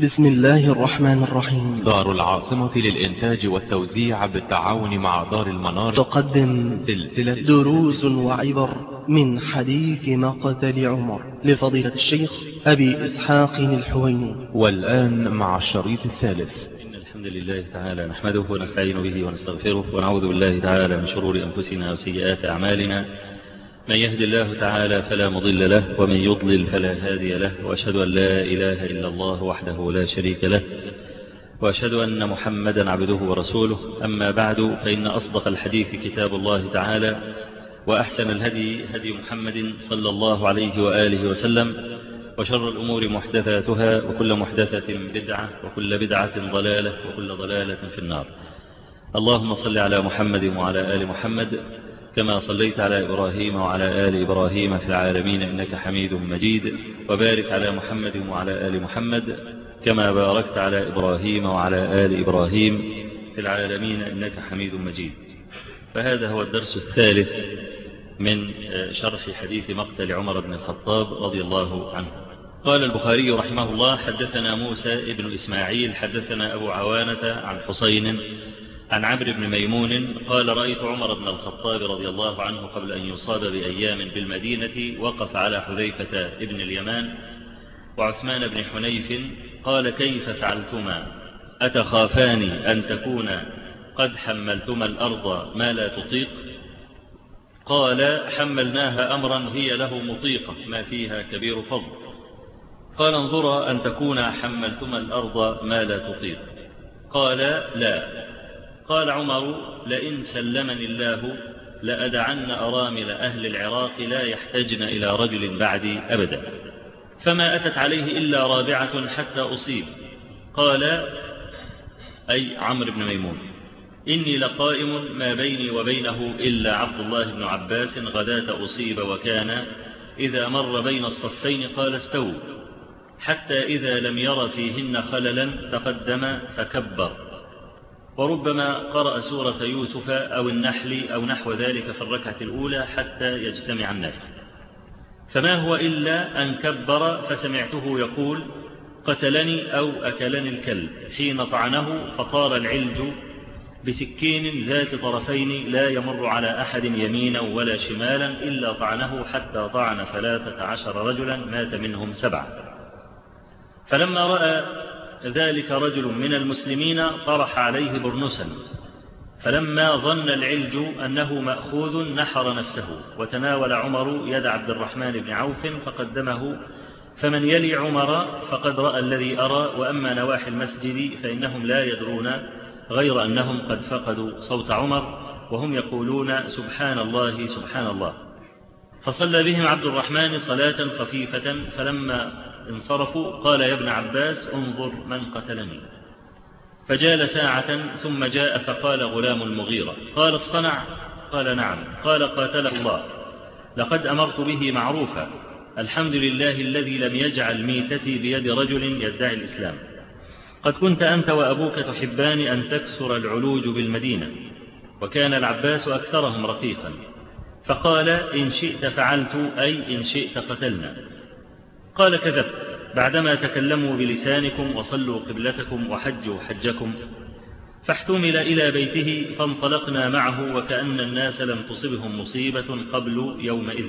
بسم الله الرحمن الرحيم. دار العاصمة للإنتاج والتوزيع بالتعاون مع دار المنار تقدم سلسلة دروس وعبر من حديث مقتل عمر لفضيلة الشيخ أبي إسحاق الحويني. والآن مع الشريط الثالث. إن الحمد لله تعالى نحمده ونستعين به ونستغفره ونعوذ بالله تعالى من شرور أنفسنا وسيئات أعمالنا. من يهد الله تعالى فلا مضل له ومن يضلل فلا هادي له وأشهد أن لا إله إلا الله وحده لا شريك له وأشهد أن محمدا عبده ورسوله. أما بعد فإن أصدق الحديث كتاب الله تعالى وأحسن الهدي هدي محمد صلى الله عليه وآله وسلم وشر الأمور محدثاتها وكل محدثة بدعة وكل بدعة ضلالة وكل ضلالة في النار. اللهم صل على محمد وعلى آل محمد كما صليت على إبراهيم وعلى آل إبراهيم في العالمين إنك حميد مجيد وبارك على محمد وعلى آل محمد كما باركت على إبراهيم وعلى آل إبراهيم في العالمين إنك حميد مجيد. فهذا هو الدرس الثالث من شرح حديث مقتل عمر بن الخطاب رضي الله عنه. قال البخاري رحمه الله حدثنا موسى ابن إسماعيل حدثنا أبو عوانة عن حسين عن عمرو بن ميمون قال رأيت عمر بن الخطاب رضي الله عنه قبل أن يصاب بأيام بالمدينة وقف على حذيفة ابن اليمان وعثمان بن حنيف قال كيف فعلتما؟ أتخافان أن تكون قد حملتما الأرض ما لا تطيق؟ قال حملناها أمرا هي له مطيقة ما فيها كبير فضل. قال انظرا أن تكون حملتما الأرض ما لا تطيق. قال لا. قال عمر لئن سلمني الله لأدعن أرامل أهل العراق لا يحتجن إلى رجل بعدي أبدا. فما أتت عليه إلا رابعة حتى أصيب. قال أي عمرو بن ميمون إني لقائم ما بيني وبينه إلا عبد الله بن عباس غداة أصيب وكان إذا مر بين الصفين قال استووا حتى إذا لم ير فيهن خللا تقدم فكبر. وربما قرأ سورة يوسف أو النحل أو نحو ذلك في الركعة الأولى حتى يجتمع الناس. فما هو إلا أن كبر فسمعته يقول قتلني أو أكلني الكلب. حين طعنه فطار العلج بسكين ذات طرفين لا يمر على أحد يمينا ولا شمالا إلا طعنه حتى طعن ثلاثة عشر رجلا مات منهم سبعة. فلما رأى ذلك رجل من المسلمين طرح عليه برنسا فلما ظن العلج أنه مأخوذ نحر نفسه وتناول عمر يد عبد الرحمن بن عوف فقدمه فمن يلي عمر فقد رأى الذي أرى وأما نواحي المسجد فإنهم لا يدرون غير أنهم قد فقدوا صوت عمر وهم يقولون سبحان الله سبحان الله. فصلى بهم عبد الرحمن صلاة خفيفة فلما انصرفوا قال يا ابن عباس انظر من قتلني. فجال ساعة ثم جاء فقال غلام المغيرة. قال الصنع قال نعم. قال قاتله الله. لقد أمرت به معروفا. الحمد لله الذي لم يجعل ميتتي بيد رجل يدعي الإسلام. قد كنت أنت وأبوك تحبان أن تكسر العلوج بالمدينة. وكان العباس أكثرهم رقيقا. فقال إن شئت فعلت أي إن شئت قتلنا. قال كذبت. بعدما تكلموا بلسانكم وصلوا قبلتكم وحجوا حجكم فاحتمل إلى بيته فانطلقنا معه وكأن الناس لم تصبهم مصيبة قبل يومئذ.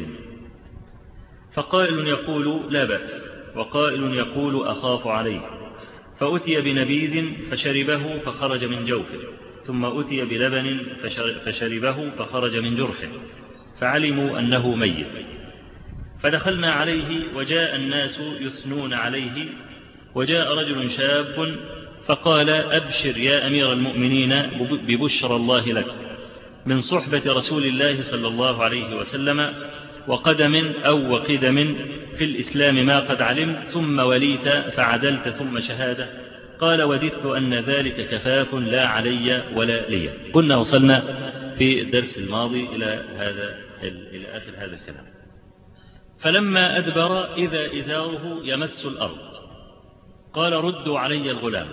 فقائل يقول لا بأس وقائل يقول أخاف عليه. فأتي بنبيذ فشربه فخرج من جوفه ثم أتي بلبن فشربه فخرج من جرحه فعلموا أنه ميت. فدخلنا عليه وجاء الناس يثنون عليه وجاء رجل شاب فقال أبشر يا أمير المؤمنين ببشر الله لك من صحبة رسول الله صلى الله عليه وسلم وقدم أو وقدم في الإسلام ما قد علمت ثم وليت فعدلت ثم شهادة. قال وددت أن ذلك كفاف لا علي ولا لي. كنا وصلنا في الدرس الماضي إلى هذا إلى آخر هذا الكلام. فلما أدبر إذا إزاره يمس الأرض. قال ردوا علي الغلام.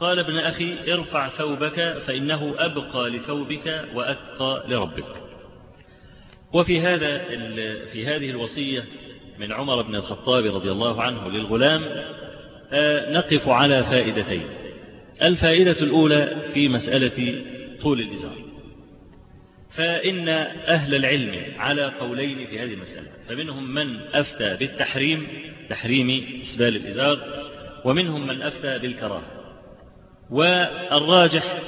قال ابن أخي ارفع ثوبك فإنه أبقى لثوبك وأتقى لربك. وفي هذا في هذه الوصية من عمر بن الخطاب رضي الله عنه للغلام نقف على فائدتين. الفائدة الأولى في مسألة طول الإزار. فإن أهل العلم على قولين في هذه المسألة فمنهم من أفتى بالتحريم تحريم إسبال الإزار ومنهم من أفتى بالكراهة. والراجح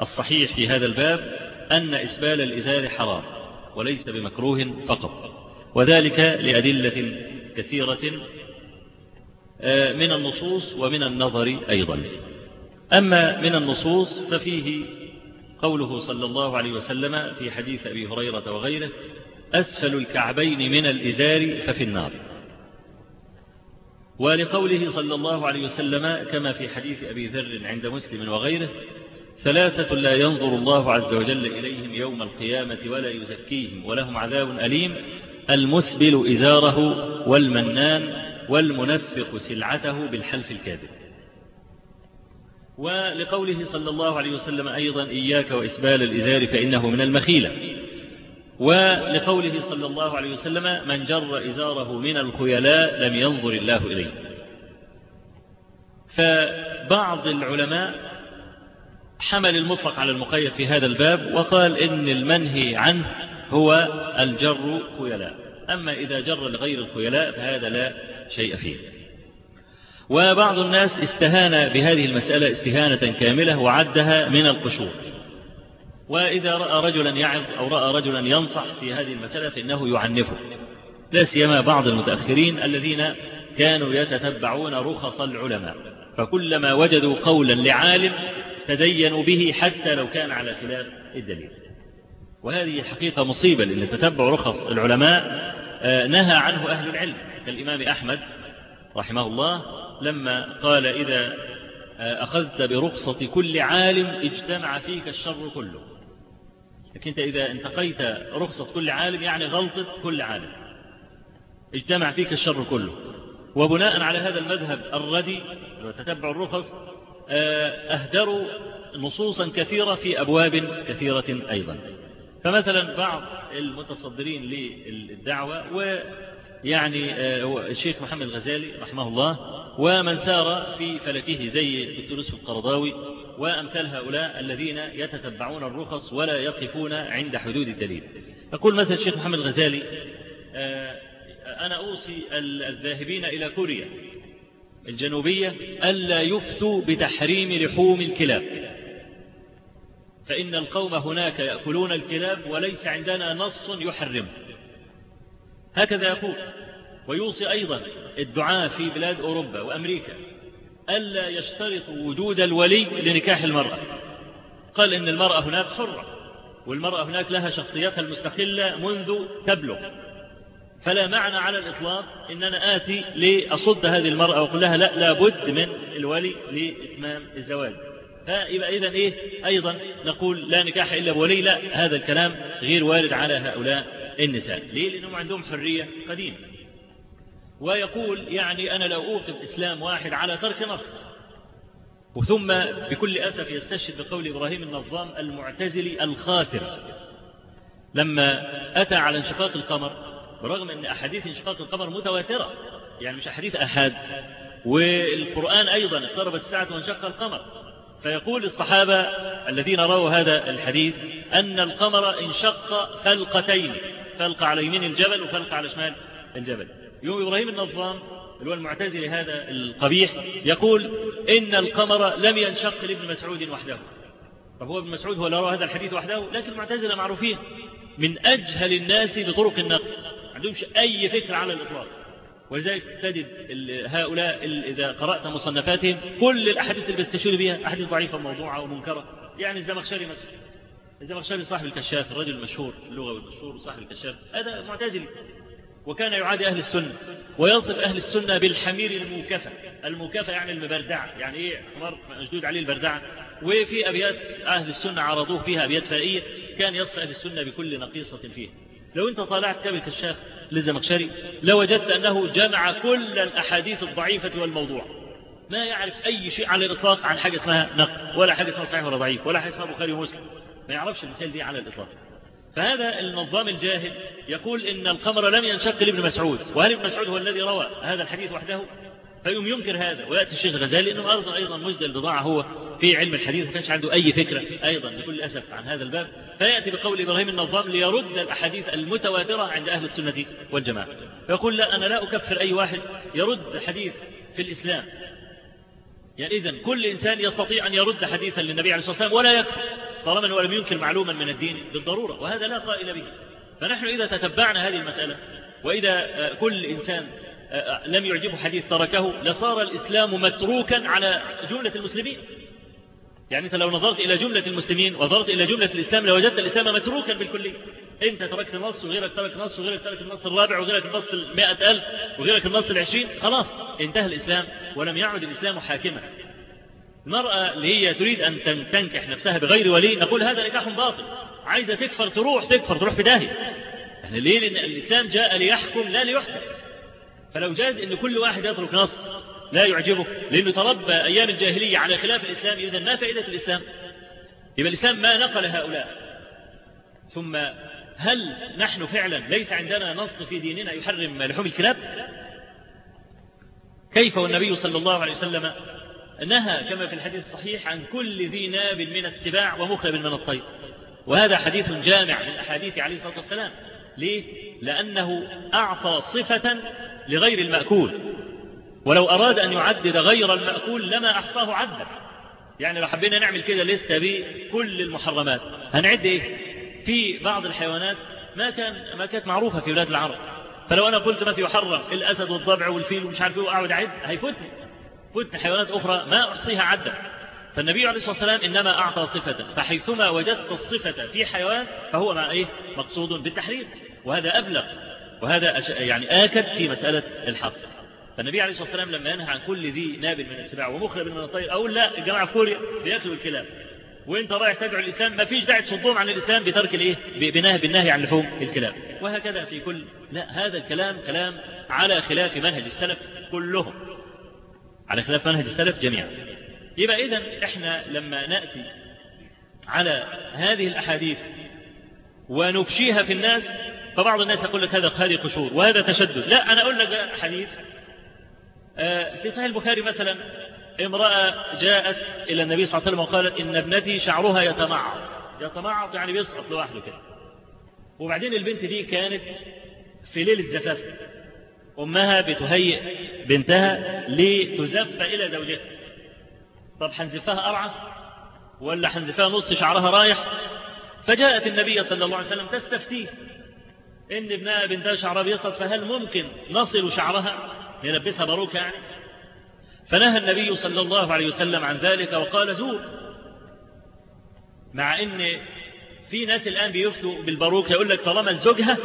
الصحيح في هذا الباب أن إسبال الإزار حرام وليس بمكروه فقط. وذلك لأدلة كثيرة من النصوص ومن النظر أيضا. أما من النصوص ففيه قوله صلى الله عليه وسلم في حديث أبي هريرة وغيره أسفل الكعبين من الإزار ففي النار. ولقوله صلى الله عليه وسلم كما في حديث أبي ذر عند مسلم وغيره ثلاثة لا ينظر الله عز وجل إليهم يوم القيامة ولا يزكيهم ولهم عذاب أليم المسبل إزاره والمنان والمنفق سلعته بالحلف الكاذب. ولقوله صلى الله عليه وسلم أيضا إياك وإسبال الإزار فإنه من المخيلة. ولقوله صلى الله عليه وسلم من جر إزاره من الخيلاء لم ينظر الله إليه. فبعض العلماء حمل المطلق على المقيد في هذا الباب وقال إن المنهي عنه هو الجر خيلاء. أما إذا جر لغير الخيلاء فهذا لا شيء فيه. وبعض الناس استهان بهذه المسألة استهانة كاملة وعدها من القشور. وإذا رأى رجلا يعظ أو رأى رجلا ينصح في هذه المسألة فإنه يعنفه. لا سيما بعض المتأخرين الذين كانوا يتتبعون رخص العلماء. فكلما وجدوا قولا لعالم تدينوا به حتى لو كان على خلاف الدليل. وهذه حقيقة مصيبة لأن تتبع رخص العلماء نهى عنه أهل العلم. كالإمام أحمد رحمه الله لما قال إذا أخذت برخصة كل عالم اجتمع فيك الشر كله. لكن أنت إذا انتقيت رخصة كل عالم يعني غلطة كل عالم. اجتمع فيك الشر كله. وبناء على هذا المذهب الردي وتتبع الرخص أهدروا نصوصا كثيرة في أبواب كثيرة أيضا. فمثلا بعض المتصدرين للدعوة ويعني الشيخ محمد الغزالي رحمه الله ومن سار في فلكه زي الدكتور يوسف القرضاوي وأمثال هؤلاء الذين يتتبعون الرخص ولا يقفون عند حدود الدليل. يقول مثلا الشيخ محمد الغزالي أنا أوصي الذاهبين إلى كوريا الجنوبية ألا يفتوا بتحريم لحوم الكلاب. فإن القوم هناك يأكلون الكلاب وليس عندنا نص يحرمه. هكذا يقول. ويوصي أيضا الدعاء في بلاد أوروبا وأمريكا ألا يشترطوا وجود الولي لنكاح المرأة. قال إن المرأة هناك حرة والمرأة هناك لها شخصيتها المستقلة منذ تبلغ. فلا معنى على الإطلاق إن أنا آتي لأصد هذه المرأة وأقول لها لا لابد من الولي لإتمام الزواج. فيبقى إذا إيه؟ أيضا نقول لا نكاح إلا بولي لا هذا الكلام غير وارد على هؤلاء النساء. ليه؟ لأنهم عندهم حرية قديمة. ويقول يعني أنا لو أوقف إسلام واحد على ترك نص. وثم بكل أسف يستشهد بقول إبراهيم النظام المعتزلي الخاسر. لما أتى على انشقاق القمر برغم أن أحاديث انشقاق القمر متواترة يعني مش أحاديث أحد والقرآن أيضا اقتربت الساعة وانشق القمر. فيقول الصحابة الذين رووا هذا الحديث أن القمر انشق فلقتين فلق على يمين الجبل وفلق على شمال الجبل. إبراهيم النظام اللي هو المعتزلي هذا القبيح يقول إن القمر لم ينشق لابن مسعود وحده. طب هو ابن مسعود هو اللي هذا الحديث وحده؟ لكن المعتزلة معروفين. من أجهل الناس بطرق النقل ما عندهمش أي فكرة على الإطلاق. ولذلك تجد هؤلاء إذا قرأت مصنفاتهم كل الأحاديث اللي بيستشيروا بها أحاديث ضعيفة موضوعة ومنكرة. يعني الزمخشري مثلا. الزمخشري صاحب الكشاف الرجل المشهور اللغة والمشهور صاحب الكشاف. هذا معتزلي وكان يعادي أهل السنة ويصف أهل السنة بالحمير الموكفة. الموكفة يعني المبردعة يعني إيه؟ حمار مشدود عليه البردعة وفي أبيات أهل السنة عرضوه فيها أبيات فائية كان يصف أهل السنة بكل نقيصة فيها لو أنت طالعت كتاب الكشاف للزمخشري لوجدت أنه جمع كل الأحاديث الضعيفة والموضوع. ما يعرف أي شيء على الإطلاق عن حاجة اسمها نقل ولا حاجة اسمها صحيح ولا ضعيف ولا حاجة اسمها بخاري ومسلم. ما يعرفش المثال دي على الإطلاق. فهذا النظام الجاهل يقول إن القمر لم ينشق لابن مسعود وهل ابن مسعود هو الذي روى هذا الحديث وحده؟ فيقوم ينكر هذا ويأتي الشيخ الغزالي أنه أيضا أيضا مجد البضاعة هو في علم الحديث ما كانش عنده أي فكرة أيضا بكل أسف عن هذا الباب. فيأتي بقول إبراهيم النظام ليرد الأحاديث المتواترة عند أهل السنة والجماعة. فيقول لا أنا لا أكفر أي واحد يرد حديث في الإسلام. يعني إذن كل إنسان يستطيع أن يرد حديثا للنبي عليه الصلاة والسلام ولا يكفر. طالما ولم ينكر معلوما من الدين بالضرورة وهذا لا قائل به. فنحن إذا تتبعنا هذه المسألة وإذا كل إنسان لم يعجبه حديث تركه لصار الإسلام متروكا على جملة المسلمين. يعني أنت لو نظرت إلى جملة المسلمين ونظرت إلى جملة الإسلام لوجدت الإسلام متروكا بالكلية. أنت تركت نص وغيرك ترك نص وغيرك ترك النص الرابع وغيرك النص المائة ألف وغيرك النص العشرين خلاص انتهى الإسلام ولم يعد الإسلام حاكما. المرأة اللي هي تريد أن تنكح نفسها بغير ولي نقول هذا نكاح باطل. عايزة تكفر تروح تكفر تروح في داهية. يعني ليه؟ لأن الإسلام جاء ليحكم لا ليحكم. فلو جاز أن كل واحد يترك نص لا يعجبه. لأنه تربى أيام الجاهلية على خلاف الإسلام إذا ما فائدة الإسلام؟ يبقى الإسلام ما نقل هؤلاء. ثم هل نحن فعلا ليس عندنا نص في ديننا يحرم لحوم الكلاب؟ كيف والنبي صلى الله عليه وسلم نهى كما في الحديث الصحيح عن كل ذي ناب من السباع ومخلب من الطير. وهذا حديث جامع من أحاديث عليه الصلاة والسلام. ليه؟ لأنه أعطى صفة لغير المأكول. ولو أراد أن يعدد غير المأكول لما أحصاه عدا يعني لو حبينا نعمل كده لستة بكل المحرمات. هنعد إيه؟ في بعض الحيوانات ما كان ما كانت معروفة في بلاد العرب. فلو أنا قلت مثل يحرم الأسد والضبع والفيل ومش عارف إيه وأقعد أعد هيفوتني. فوتني حيوانات أخرى ما أحصيها عدا. فالنبي عليه الصلاة والسلام إنما أعطى صفة فحيثما وجدت الصفة في حيوان فهو مع إيه؟ مقصود بالتحريم. وهذا أبلغ وهذا يعني آكد في مسألة الحصر. فالنبي عليه الصلاة والسلام لما ينهى عن كل ذي ناب من السباع ومخرب من الطير أقول لا الجماعة في كوريا بياكلوا الكلاب وانت رايح تدعو الإسلام ما فيش داعي تصدهم عن الإسلام بترك الإيه؟ بنهي بالنهي عن لحوم الكلاب وهكذا في كل لا هذا الكلام كلام على خلاف منهج السلف كلهم. على خلاف منهج السلف جميعا. يبقى إذن إحنا لما نأتي على هذه الأحاديث ونفشيها في الناس فبعض الناس يقول لك هذا هذه قشور وهذا تشدد. لا أنا أقول لك حديث في صحيح البخاري مثلا امرأة جاءت إلى النبي صلى الله عليه وسلم وقالت إن ابنتي شعرها يتمعط. يتمعط يعني بيسقط لوحده كده. وبعدين البنت دي كانت في ليلة زفاف. أمها بتهيئ بنتها لتزف إلى زوجها. طب حنزفها أرعى ولا حنزفها نص شعرها رايح؟ فجاءت النبي صلى الله عليه وسلم تستفتيه. إن ابنها بنتها شعرها بيسقط فهل ممكن نصل شعرها؟ نلبسها باروكة يعني. فنهى النبي صلى الله عليه وسلم عن ذلك وقال زور. مع إن في ناس الآن بيفتوا بالباروكة يقول لك طالما زوجها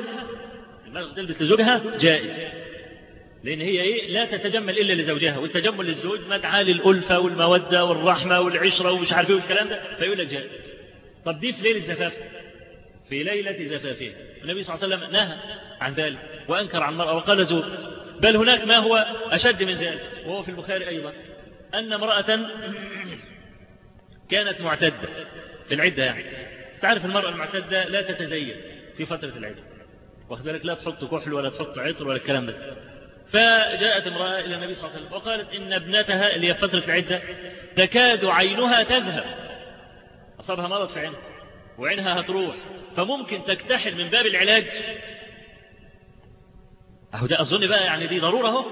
تلبس لزوجها جائز. لأن هي إيه؟ لا تتجمل إلا لزوجها والتجمل للزوج مدعاة للألفة والمودة والرحمة والعشرة ومش عارف إيه والكلام ده فيقول لك جائز طب دي في ليلة زفاف في ليلة زفافها النبي صلى الله عليه وسلم نهى عن ذلك وأنكر عن المرأة وقال زور. بل هناك ما هو أشد من ذلك وهو في البخاري أيضا أن امرأة كانت معتدة في العدة يعني. تعرف المرأة المعتدة لا تتزين في فترة العدة. واخد بالك؟ لا تحط كحل ولا تحط عطر ولا الكلام ده. فجاءت امرأة إلى النبي صلى الله عليه وسلم وقالت إن ابنتها اللي هي فترة العدة تكاد عينها تذهب. أصابها مرض في عينها وعينها هتروح. فممكن تكتحل من باب العلاج. أهو ده أظن بقى يعني دي ضرورة أهو.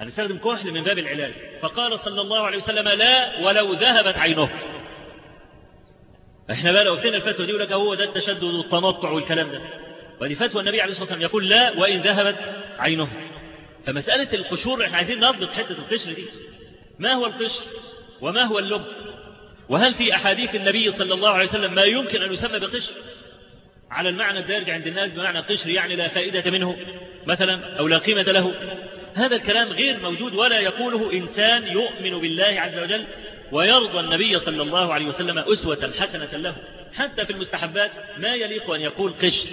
هنستخدم كحل من باب العلاج. فقال صلى الله عليه وسلم لا ولو ذهبت عينه. إحنا بقى لو فينا الفتوى دي لك هو ده التشدد والتنطع والكلام ده. ودي فتوى النبي عليه الصلاة والسلام يقول لا وإن ذهبت عينه. فمسألة القشور إحنا عايزين نضبط حتة القشر دي. ما هو القشر؟ وما هو اللب؟ وهل في أحاديث النبي صلى الله عليه وسلم ما يمكن أن يسمى بقشر؟ على المعنى الدارج عند الناس بمعنى قشر يعني لا فائدة منه مثلا أو لا قيمة له. هذا الكلام غير موجود ولا يقوله إنسان يؤمن بالله عز وجل ويرضى النبي صلى الله عليه وسلم أسوة حسنة له. حتى في المستحبات ما يليق أن يقول قشر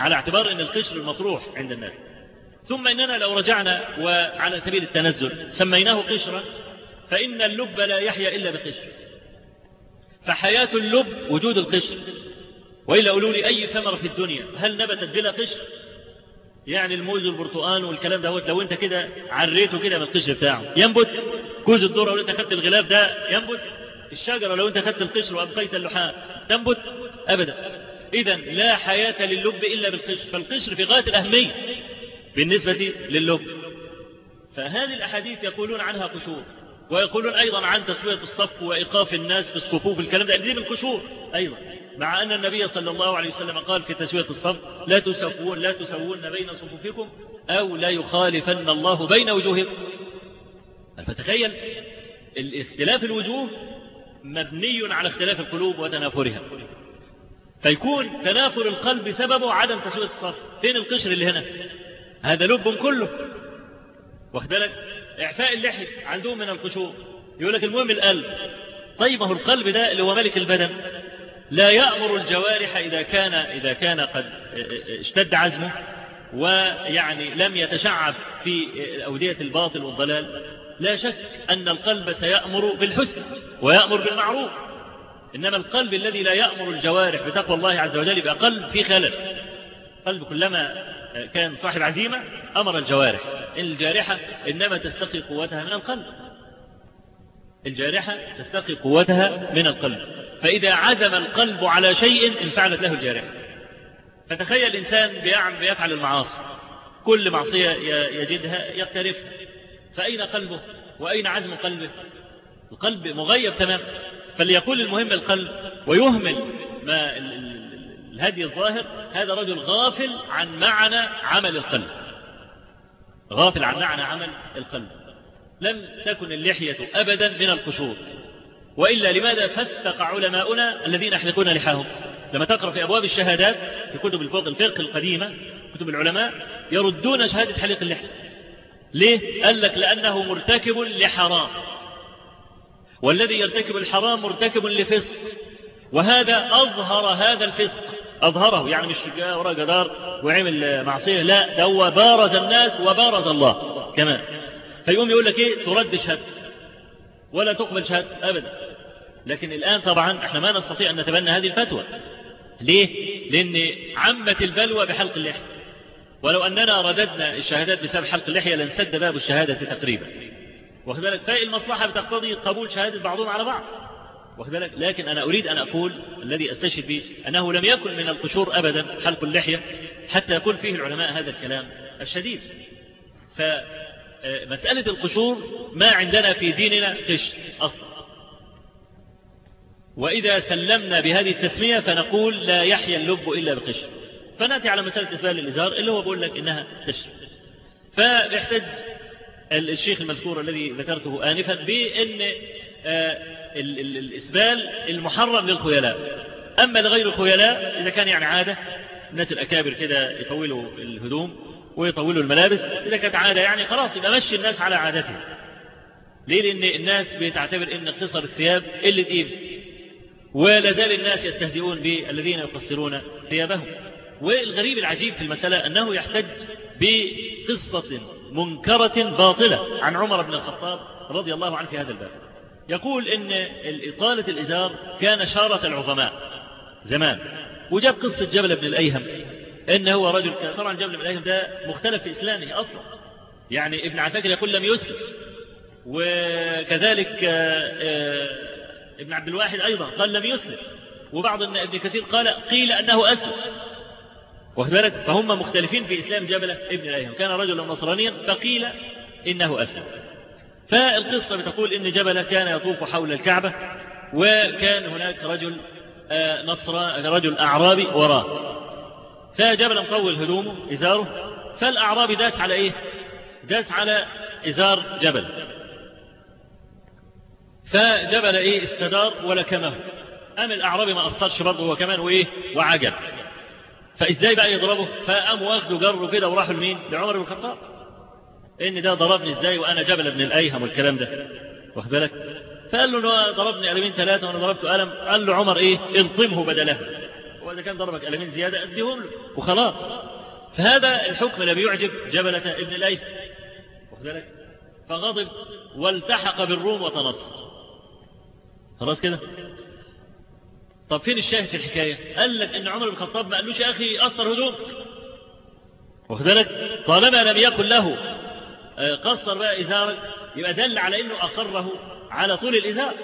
على اعتبار أن القشر المطروح عند الناس ثم إننا لو رجعنا وعلى سبيل التنزل سميناه قشرا فإن اللب لا يحيا إلا بقشر. فحياة اللب وجود القشر. وإلا قولوا لي أي ثمرة في الدنيا هل نبتت بلا قشر؟ يعني الموز والبرتقال والكلام ده لو أنت كده عريته كده من القشر بتاعه. ينبت؟ كوز الذرة لو أنت خدت الغلاف ده ينبت؟ الشجرة لو أنت خدت القشر وأبقيت اللحاء تنبت؟ ابدا. اذا لا حياة للب إلا بالقشر. فالقشر في غاية الأهمية. بالنسبة للب فهذه الأحاديث يقولون عنها قشور ويقولون أيضا عن تسوية الصف وإيقاف الناس في الصفوف الكلام ده. دي من القشور أيضا. مع أن النبي صلى الله عليه وسلم قال في تسوية الصف لا تسوون لا تسوون بين صفوفكم أو لا يخالفن الله بين وجوهكم. فتخيل الاختلاف الوجوه مبني على اختلاف القلوب وتنافرها. فيكون تنافر القلب سببه عدم تسوية الصف. فين القشر اللي هنا؟ هذا لب كله. واخدلك إعفاء اللحي عندهم من القشور. يقول لك المهم القلب. طيب هو القلب ده اللي هو ملك البدن. لا يأمر الجوارح إذا كان إذا كان قد اشتد عزمه ويعني لم يتشعب في أودية الباطل والضلال. لا شك أن القلب سيأمر بالحسن ويأمر بالمعروف. إنما القلب الذي لا يأمر الجوارح بتقوى الله عز وجل يبقى قلب في خلل. قلب كلما كان صاحب عزيمة أمر الجوارح. الجارحة إنما تستقي قوتها من القلب. الجارحة تستقي قوتها من القلب. فإذا عزم القلب على شيء انفعلت له الجارحة. فتخيل الإنسان بيفعل المعاصي. كل معصية يجدها يقترفها. فأين قلبه؟ وأين عزم قلبه؟ القلب مغيب تماما. فليقول المهم القلب ويهمل ما الهدي الظاهر هذا رجل غافل عن معنى عمل القلب. غافل عن معنى عمل القلب. لم تكن اللحية أبدا من القشور. وإلا لماذا فسق علماؤنا الذين يحلقون لحاهم؟ لما تقرأ في أبواب الشهادات في كتب الفوق الفقه القديمة كتب العلماء يردون شهادة حلق اللحية. ليه؟ قال لك لأنه مرتكب لحرام. والذي يرتكب الحرام مرتكب لفسق. وهذا أظهر هذا الفسق. أظهره يعني مش جاء وراء جدار وعمل معصية لا ده هو بارز الناس وبارز الله. كمان فيقوم يقول لك إيه؟ ترد شهادة ولا تقبل شهادة أبدا. لكن الآن طبعا إحنا ما نستطيع أن نتبنى هذه الفتوى. ليه؟ لأن عمت البلوى بحلق اللحية. ولو أننا رددنا الشهادات بسبب حلق اللحية لانسد باب الشهادة تقريبا. واخد بالك فالمصلحة بتقتضي قبول شهادة بعضهم على بعض. بالك؟ لكن أنا أريد أن أقول الذي أستشهد به أنه لم يكن من القشور أبدا حلق اللحية حتى يقول فيه العلماء هذا الكلام الشديد. فمسألة القشور ما عندنا في ديننا قشر أصلا. وإذا سلمنا بهذه التسمية فنقول لا يحيا اللب إلا بقشر فنأتي على مسألة إسبال الإزار اللي هو بقول لك إنها قشر فبيحتج الشيخ المذكور الذي ذكرته آنفا بأن الإسبال المحرم للخيلاء. أما لغير الخيلاء إذا كان يعني عادة الناس الأكابر كده يطولوا الهدوم ويطولوا الملابس إذا كانت عادة يعني خلاص يبقى مشي الناس على عادتهم ليه؟ لأن الناس بتعتبر أن قصر الثياب قلة قيمة. ولا زال الناس يستهزئون بالذين يقصرون ثيابهم. والغريب العجيب في المسألة أنه يحتج بقصة منكرة باطلة. عن عمر بن الخطاب رضي الله عنه في هذا الباب. يقول إن إطالة الإزار كان شارة العظماء زمان. وجاب قصة جبل بن الأيهم إن هو رجل كان طبعا جبل بن الأيهم ده مختلف في إسلامه أصلا. يعني ابن عساكر يقول لم يسلم. وكذلك ابن عبد الواحد أيضا قال لم يسلم. وبعض ابن كثير قال قيل أنه أسلم. واخد بالك؟ فهم مختلفين في إسلام جبلة ابن الأيهم. كان رجلا نصرانيا فقيل إنه أسلم. فالقصة بتقول إن جبلة كان يطوف حول الكعبة وكان هناك رجل نصر رجل أعرابي وراه. فجبل مطول هدومه إزاره. فالأعرابي داس على إيه؟ داس على إزار جبل. فجبل إيه؟ استدار ولكمه. أم الأعرابي ما أصطرش برضه هو كمان وإيه؟ وعجب. فإزاي بقى يضربه؟ فقام واخده جره كده وراحوا لمين؟ لعمر بن الخطاب. إن ده ضربني إزاي وأنا جبل ابن الأيهم والكلام ده؟ واخد بالك؟ فقال له إنه ضربني قلمين ثلاثة وأنا ضربته قلم قال له عمر إيه؟ الطمه بدله. وإذا كان ضربك قلمين زيادة أديهم له وخلاص. فهذا الحكم الذي يعجب جبلة ابن الأيهم. واخد بالك؟ فغضب والتحق بالروم وتنصر خلاص كده؟ طب فين الشاهد في الحكاية؟ قال لك إن عمر بن الخطاب ما قالوش يا أخي اثر هدوم واخد بالك؟ طالما لم يكن له قصر بقى إزارك يبقى دل على أنه أقره على طول الإزار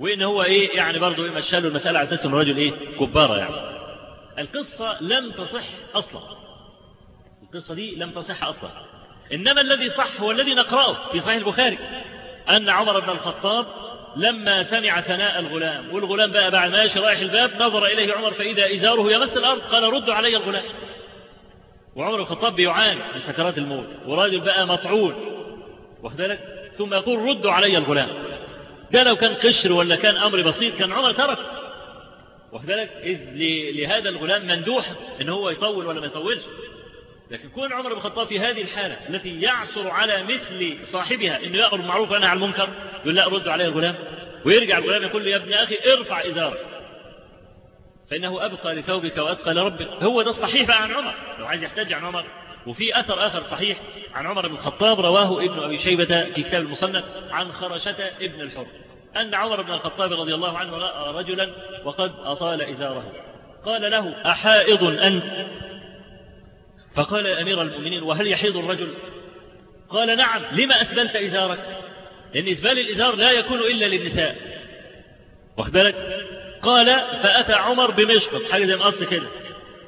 وإن هو إيه يعني برضه إيه مشى له المسألة على أساس الرجل إيه كبارة يعني. القصة لم تصح أصلا. القصة دي لم تصح أصلا. إنما الذي صح هو الذي نقرأه في صحيح البخاري أن عمر بن الخطاب لما سمع ثناء الغلام والغلام بقى بعد ما يشي رايح الباب نظر إليه عمر فإذا إزاره يمس الأرض قال ردوا علي الغلام. وعمر الخطاب بيعاني من سكرات الموت وراجل بقى مطعون واخد بالك؟ ثم يقول ردوا علي الغلام. ده لو كان قشر ولا كان أمر بسيط كان عمر ترك. بالك؟ إذ لهذا الغلام مندوح إن هو يطول ولا ما يطولش. لكن كون عمر بن الخطاب في هذه الحالة التي يعثر على مثل صاحبها إنه يأمر بالمعروف وينهى عن المنكر يقول لا رد عليه الغلام. ويرجع الغلام يقول له يا ابن أخي ارفع إزارك. فإنه أبقى لثوبك وأتقى لربك. هو ده الصحيح بقى عن عمر. لو عايز يحتاج عن عمر. وفي أثر آخر صحيح عن عمر بن الخطاب رواه ابن أبي شيبة في كتاب المصنف عن خرشة ابن الحر. أن عمر بن الخطاب رضي الله عنه رأى رجلا وقد أطال إزاره. قال له أحائض أنت؟ فقال يا أمير المؤمنين وهل يحيض الرجل؟ قال نعم. لما أسبلت إزارك؟ لأن إسبال الإزار لا يكون إلا للنساء. واخد بالك؟ قال فأتى عمر بمشقط حاجة زي مقص كده.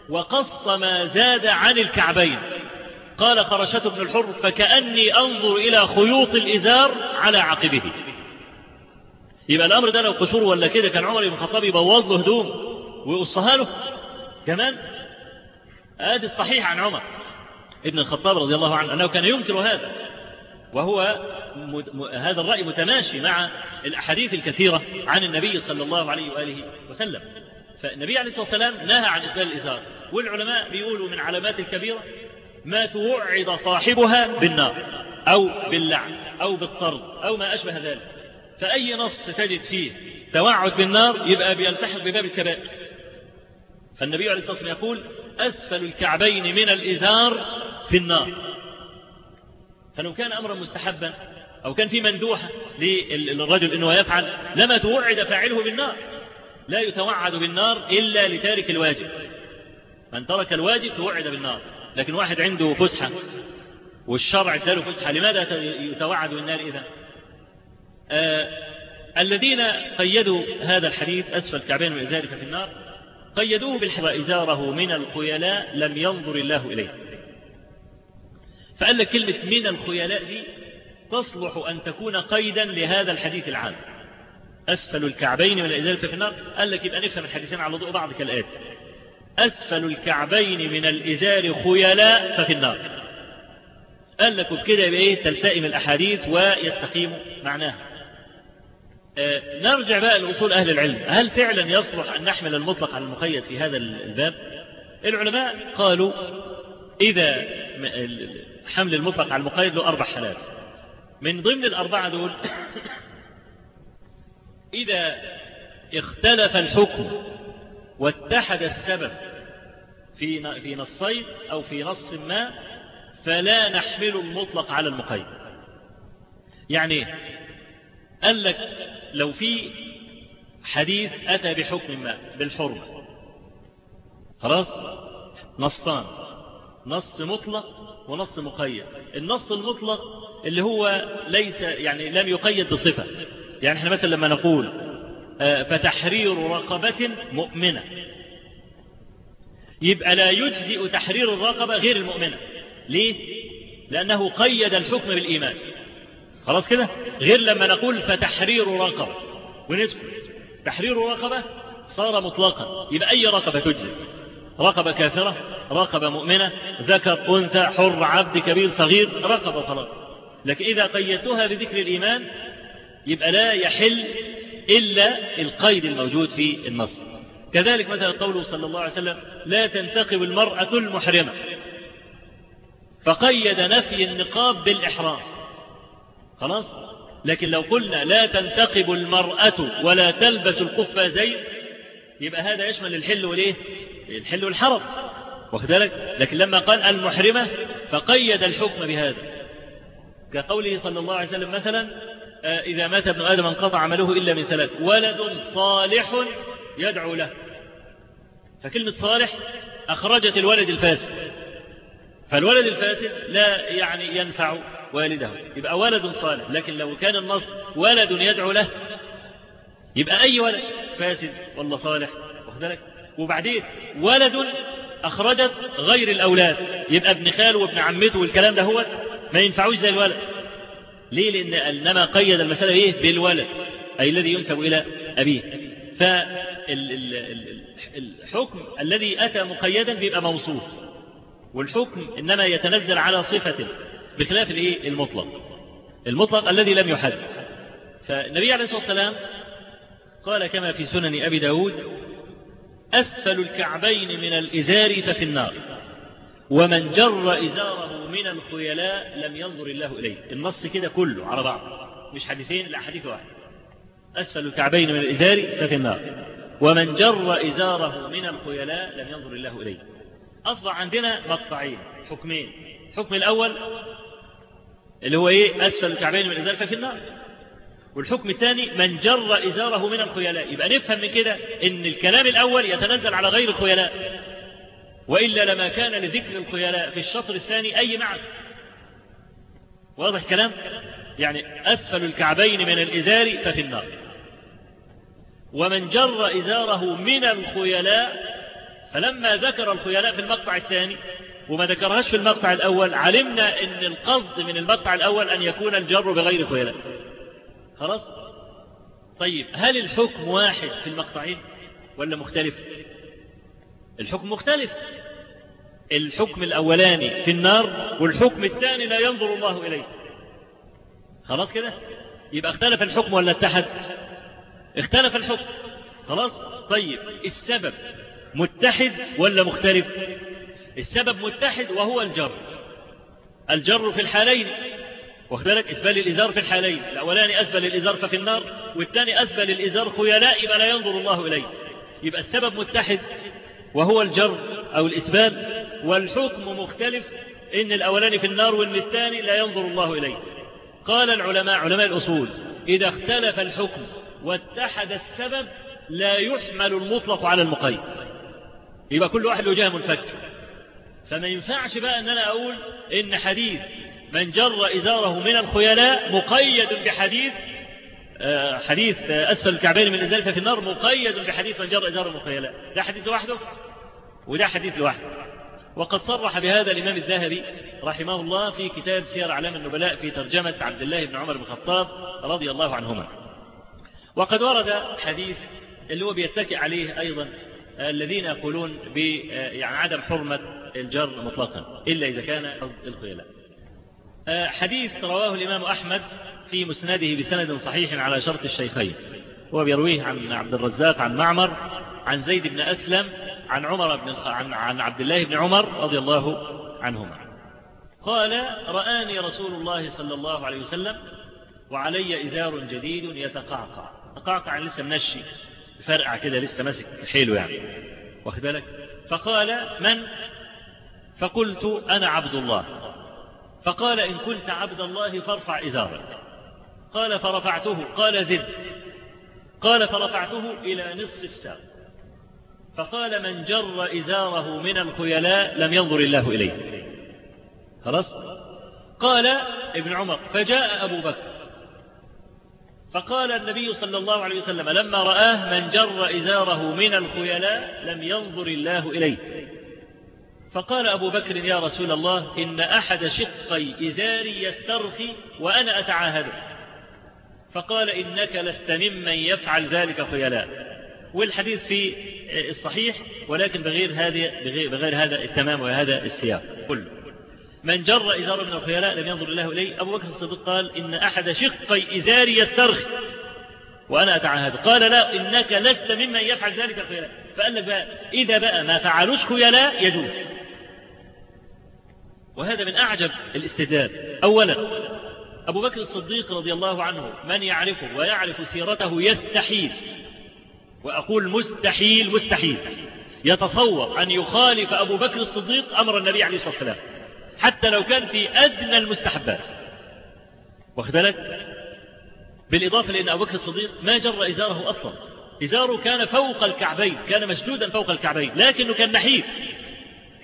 وقص ما زاد عن الكعبين. قال خرشة بن الحر فكأني أنظر إلى خيوط الإزار على عقبه. يبقى الأمر ده لو قصور ولا كده كان عمر بن الخطاب يبوظ له هدوم ويقصها له. كمان هذا الصحيح عن عمر ابن الخطاب رضي الله عنه أنه كان ينكر هذا. وهو هذا الرأي متماشي مع الأحاديث الكثيرة عن النبي صلى الله عليه وآله وسلم. فالنبي عليه الصلاة والسلام نهى عن إسبال الإزار. والعلماء بيقولوا من علامات الكبيرة ما توعد صاحبها بالنار أو باللعن أو بالطرد أو ما أشبه ذلك. فأي نص تجد فيه توعد بالنار يبقى بيلتحق بباب الكبائر. فالنبي عليه الصلاة والسلام يقول أسفل الكعبين من الإزار في النار. فلو كان أمرا مستحبا أو كان في مندوحة للرجل أنه يفعل لما توعد فاعله بالنار لا يتوعد بالنار إلا لتارك الواجب. من ترك الواجب توعد بالنار لكن واحد عنده فسحة والشرع اداله فسحة لماذا يتوعد بالنار إذا آه الذين قيدوا هذا الحديث أسفل كعبين من إزارك في النار قيدوه بالحرى إزاره من الخيلاء لم ينظر الله إليه. فقال لك كلمة من الخيلاء دي تصلح أن تكون قيدا لهذا الحديث العام. أسفل الكعبين من الإزار في النار. قال لك يبقى نفهم الحديثين على ضوء بعض كالآتي. أسفل الكعبين من الإزار خيلاء ففي النار. قال لك وبكده يبقى إيه؟ تلتئم الأحاديث ويستقيم معناها. آه نرجع بقى لأصول أهل العلم. هل فعلا يصلح أن نحمل المطلق على المقيد في هذا الباب؟ العلماء قالوا إذا حمل المطلق على المقيد له أربع حالات. من ضمن الأربعة دول إذا اختلف الحكم واتحد السبب في في نصين أو في نص ما فلا نحمل المطلق على المقيد يعني قال لك لو في حديث أتى بحكم ما بالحرمة. خلاص؟ نصان. نص مطلق ونص مقيد. النص المطلق اللي هو ليس يعني لم يقيد بصفة. يعني إحنا مثلا لما نقول فتحرير رقبة مؤمنة. يبقى لا يجزئ تحرير الرقبة غير المؤمنة. ليه؟ لأنه قيد الحكم بالإيمان. خلاص كده؟ غير لما نقول فتحرير رقبة. ونسكت. تحرير رقبة صار مطلقا. يبقى أي رقبة تجزئ؟ رقبة كافرة رقبة مؤمنة ذكر أنثى حر عبد كبير صغير رقبة خلاص لكن إذا قيدتها بذكر الإيمان يبقى لا يحل إلا القيد الموجود في النص. كذلك مثلا قوله صلى الله عليه وسلم لا تنتقب المرأة المحرمة. فقيد نفي النقاب بالإحرام. خلاص؟ لكن لو قلنا لا تنتقب المرأة ولا تلبس القفازين يبقى هذا يشمل الحل وليه الحل والحرم بالك؟ لكن لما قال المحرمة فقيد الحكم بهذا. كقوله صلى الله عليه وسلم مثلا إذا مات ابن آدم انقطع عمله إلا من ثلاث ولد صالح يدعو له. فكلمة صالح أخرجت الولد الفاسد. فالولد الفاسد لا يعني ينفع والده يبقى ولد صالح. لكن لو كان النص ولد يدعو له يبقى أي ولد؟ فاسد ولا صالح؟ واخد وبعدين ولد أخرجت غير الأولاد. يبقى ابن خاله وابن عمته والكلام ده هو ما ينفعوش زي الولد. ليه؟ لأن إنما قيد المسألة إيه؟ بالولد أي الذي ينسب إلى أبيه. فالحكم الذي أتى مقيدا بيبقى موصوف. والحكم إنما يتنزل على صفة بخلاف الإيه؟ المطلق. المطلق الذي لم يحد فالنبي عليه الصلاة والسلام قال كما في سنن أبي داود أسفل الكعبين من الإزار ففي النار. ومن جر إزاره من الخيلاء لم ينظر الله إليه. النص كده كله على بعض. مش حديثين لا حديث واحد. أسفل الكعبين من الإزار ففي النار. ومن جر إزاره من الخيلاء لم ينظر الله إليه. أصبح عندنا مقطعين حكمين. الحكم الأول اللي هو إيه؟ أسفل الكعبين من الإزار ففي النار. والحكم الثاني من جر إزاره من الخيلاء. يبقى نفهم من كده إن الكلام الأول يتنزل على غير الخيلاء. وإلا لما كان لذكر الخيلاء في الشطر الثاني أي معنى؟ واضح كلام يعني أسفل الكعبين من الإزار ففي النار. ومن جر إزاره من الخيلاء فلما ذكر الخيلاء في المقطع الثاني وما ذكرهاش في المقطع الأول علمنا أن القصد من المقطع الأول أن يكون الجر بغير خيلاء. خلاص؟ طيب هل الحكم واحد في المقطعين ولا مختلف؟ الحكم مختلف. الحكم الأولاني في النار والحكم الثاني لا ينظر الله إليه. خلاص كده؟ يبقى اختلف الحكم ولا اتحد؟ اختلف الحكم. خلاص؟ طيب السبب متحد ولا مختلف؟ السبب متحد وهو الجر. الجر في الحالين. واخد بالك؟ اسبال الإزار في الحالين. الأولاني أسبل الإزار ففي النار والثاني أسبل الإزار خيلاء يبقى لا ينظر الله إليه. يبقى السبب متحد وهو الجر أو الاسبال والحكم مختلف إن الأولاني في النار وإن الثاني لا ينظر الله إليه. قال العلماء علماء الأصول إذا اختلف الحكم واتحد السبب لا يحمل المطلق على المقيد. يبقى كل واحد له جهة منفك. فما ينفعش بقى إن أنا أقول إن حديث من جر إزاره من الخيلاء مقيد بحديث حديث أسفل الكعبين من الزلفة في النار مقيد بحديث من جر إزاره من الخيلاء. ده حديث لوحده؟ وده حديث لوحده. وقد صرح بهذا الإمام الذهبي رحمه الله في كتاب سير أعلام النبلاء في ترجمة عبد الله بن عمر بن الخطاب رضي الله عنهما. وقد ورد حديث اللي هو بيتكئ عليه أيضا الذين يقولون يعني عدم حرمة الجر مطلقا إلا إذا كان الخيلاء. حديث رواه الإمام أحمد في مسنده بسند صحيح على شرط الشيخين. هو بيرويه عن عبد الرزاق عن معمر عن زيد بن أسلم عن عمر بن عن, عن عبد الله بن عمر رضي الله عنهما. قال رآني رسول الله صلى الله عليه وسلم وعلي إزار جديد يتقعقع. تقعقع لسه منشي فرقع كده لسه ماسك حيله يعني. واخد بالك؟ فقال من؟ فقلت أنا عبد الله. فقال إن كنت عبد الله فارفع إزارك. قال فرفعته قال زد. قال فرفعته إلى نصف الساق. فقال من جر إزاره من الخيلاء لم ينظر الله إليه. خلاص؟ قال ابن عمر فجاء أبو بكر. فقال النبي صلى الله عليه وسلم لما رآه من جر إزاره من الخيلاء لم ينظر الله إليه. فقال أبو بكر يا رسول الله إن أحد شقي إزاري يسترخي وأنا أتعاهده فقال إنك لست ممن يفعل ذلك خيلاء والحديث في الصحيح ولكن بغير هذا بغير, بغير هذا التمام وهذا السياق. كله من جر إزار من الخيلاء لم ينظر الله إليه. أبو بكر الصديق قال إن أحد شقي إزاري يسترخي وأنا أتعاهد. قال لا إنك لست ممن يفعل ذلك الخيلاء فقال لك بقى إذا بقى ما فعلوش خيلاء يجوز. وهذا من أعجب الاستدلال. أولا أبو بكر الصديق رضي الله عنه من يعرفه ويعرف سيرته يستحيل. وأقول مستحيل مستحيل. يتصور أن يخالف أبو بكر الصديق أمر النبي عليه الصلاة والسلام حتى لو كان في أدنى المستحبات. واخد بالك؟ بالإضافة لأن أبو بكر الصديق ما جر إزاره أصلا. إزاره كان فوق الكعبين كان مشدودا فوق الكعبين لكنه كان نحيف.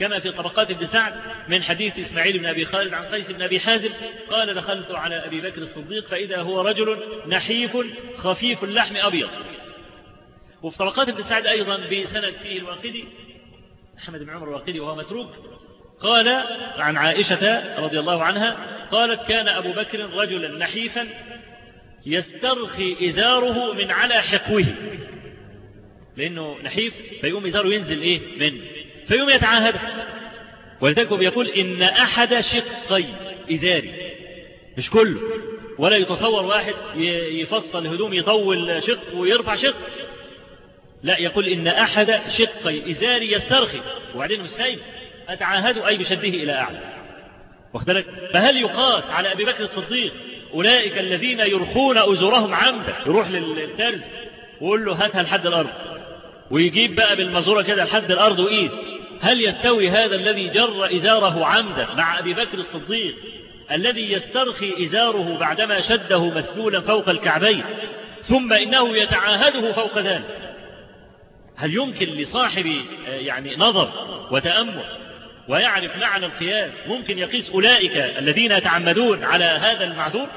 كما في طبقات ابن سعد من حديث إسماعيل بن أبي خالد عن قيس بن أبي حازم قال دخلت على أبي بكر الصديق فإذا هو رجل نحيف خفيف اللحم أبيض. وفي طبقات ابن سعد أيضا بسند فيه الواقدي محمد بن عمر الواقدي وهو متروك قال عن عائشة رضي الله عنها قالت كان أبو بكر رجلا نحيفا يسترخي إزاره من على حقوه لأنه نحيف فيقوم إزاره ينزل إيه؟ من فيقوم يتعاهد. ولذلك بيقول إن أحد شقي إزاري. مش كله. ولا يتصور واحد يفصل هدوم يطول شق ويرفع شق. لا يقول إن أحد شقي إزاري يسترخي. وبعدين مش سايب. أتعاهد أي بشده إلى أعلى. واختلك فهل يقاس على أبي بكر الصديق أولئك الذين يرخون أزورهم عمدا؟ يروح للترز ويقول له هاتها لحد الأرض. ويجيب بقى بالمزورة كده لحد الأرض وقيس. هل يستوي هذا الذي جر إزاره عمدا مع أبي بكر الصديق الذي يسترخي إزاره بعدما شده مسلولا فوق الكعبين ثم إنه يتعاهده فوق ذلك؟ هل يمكن لصاحب يعني نظر وتأمل ويعرف معنى القياس ممكن يقيس أولئك الذين يتعمدون على هذا المعذور؟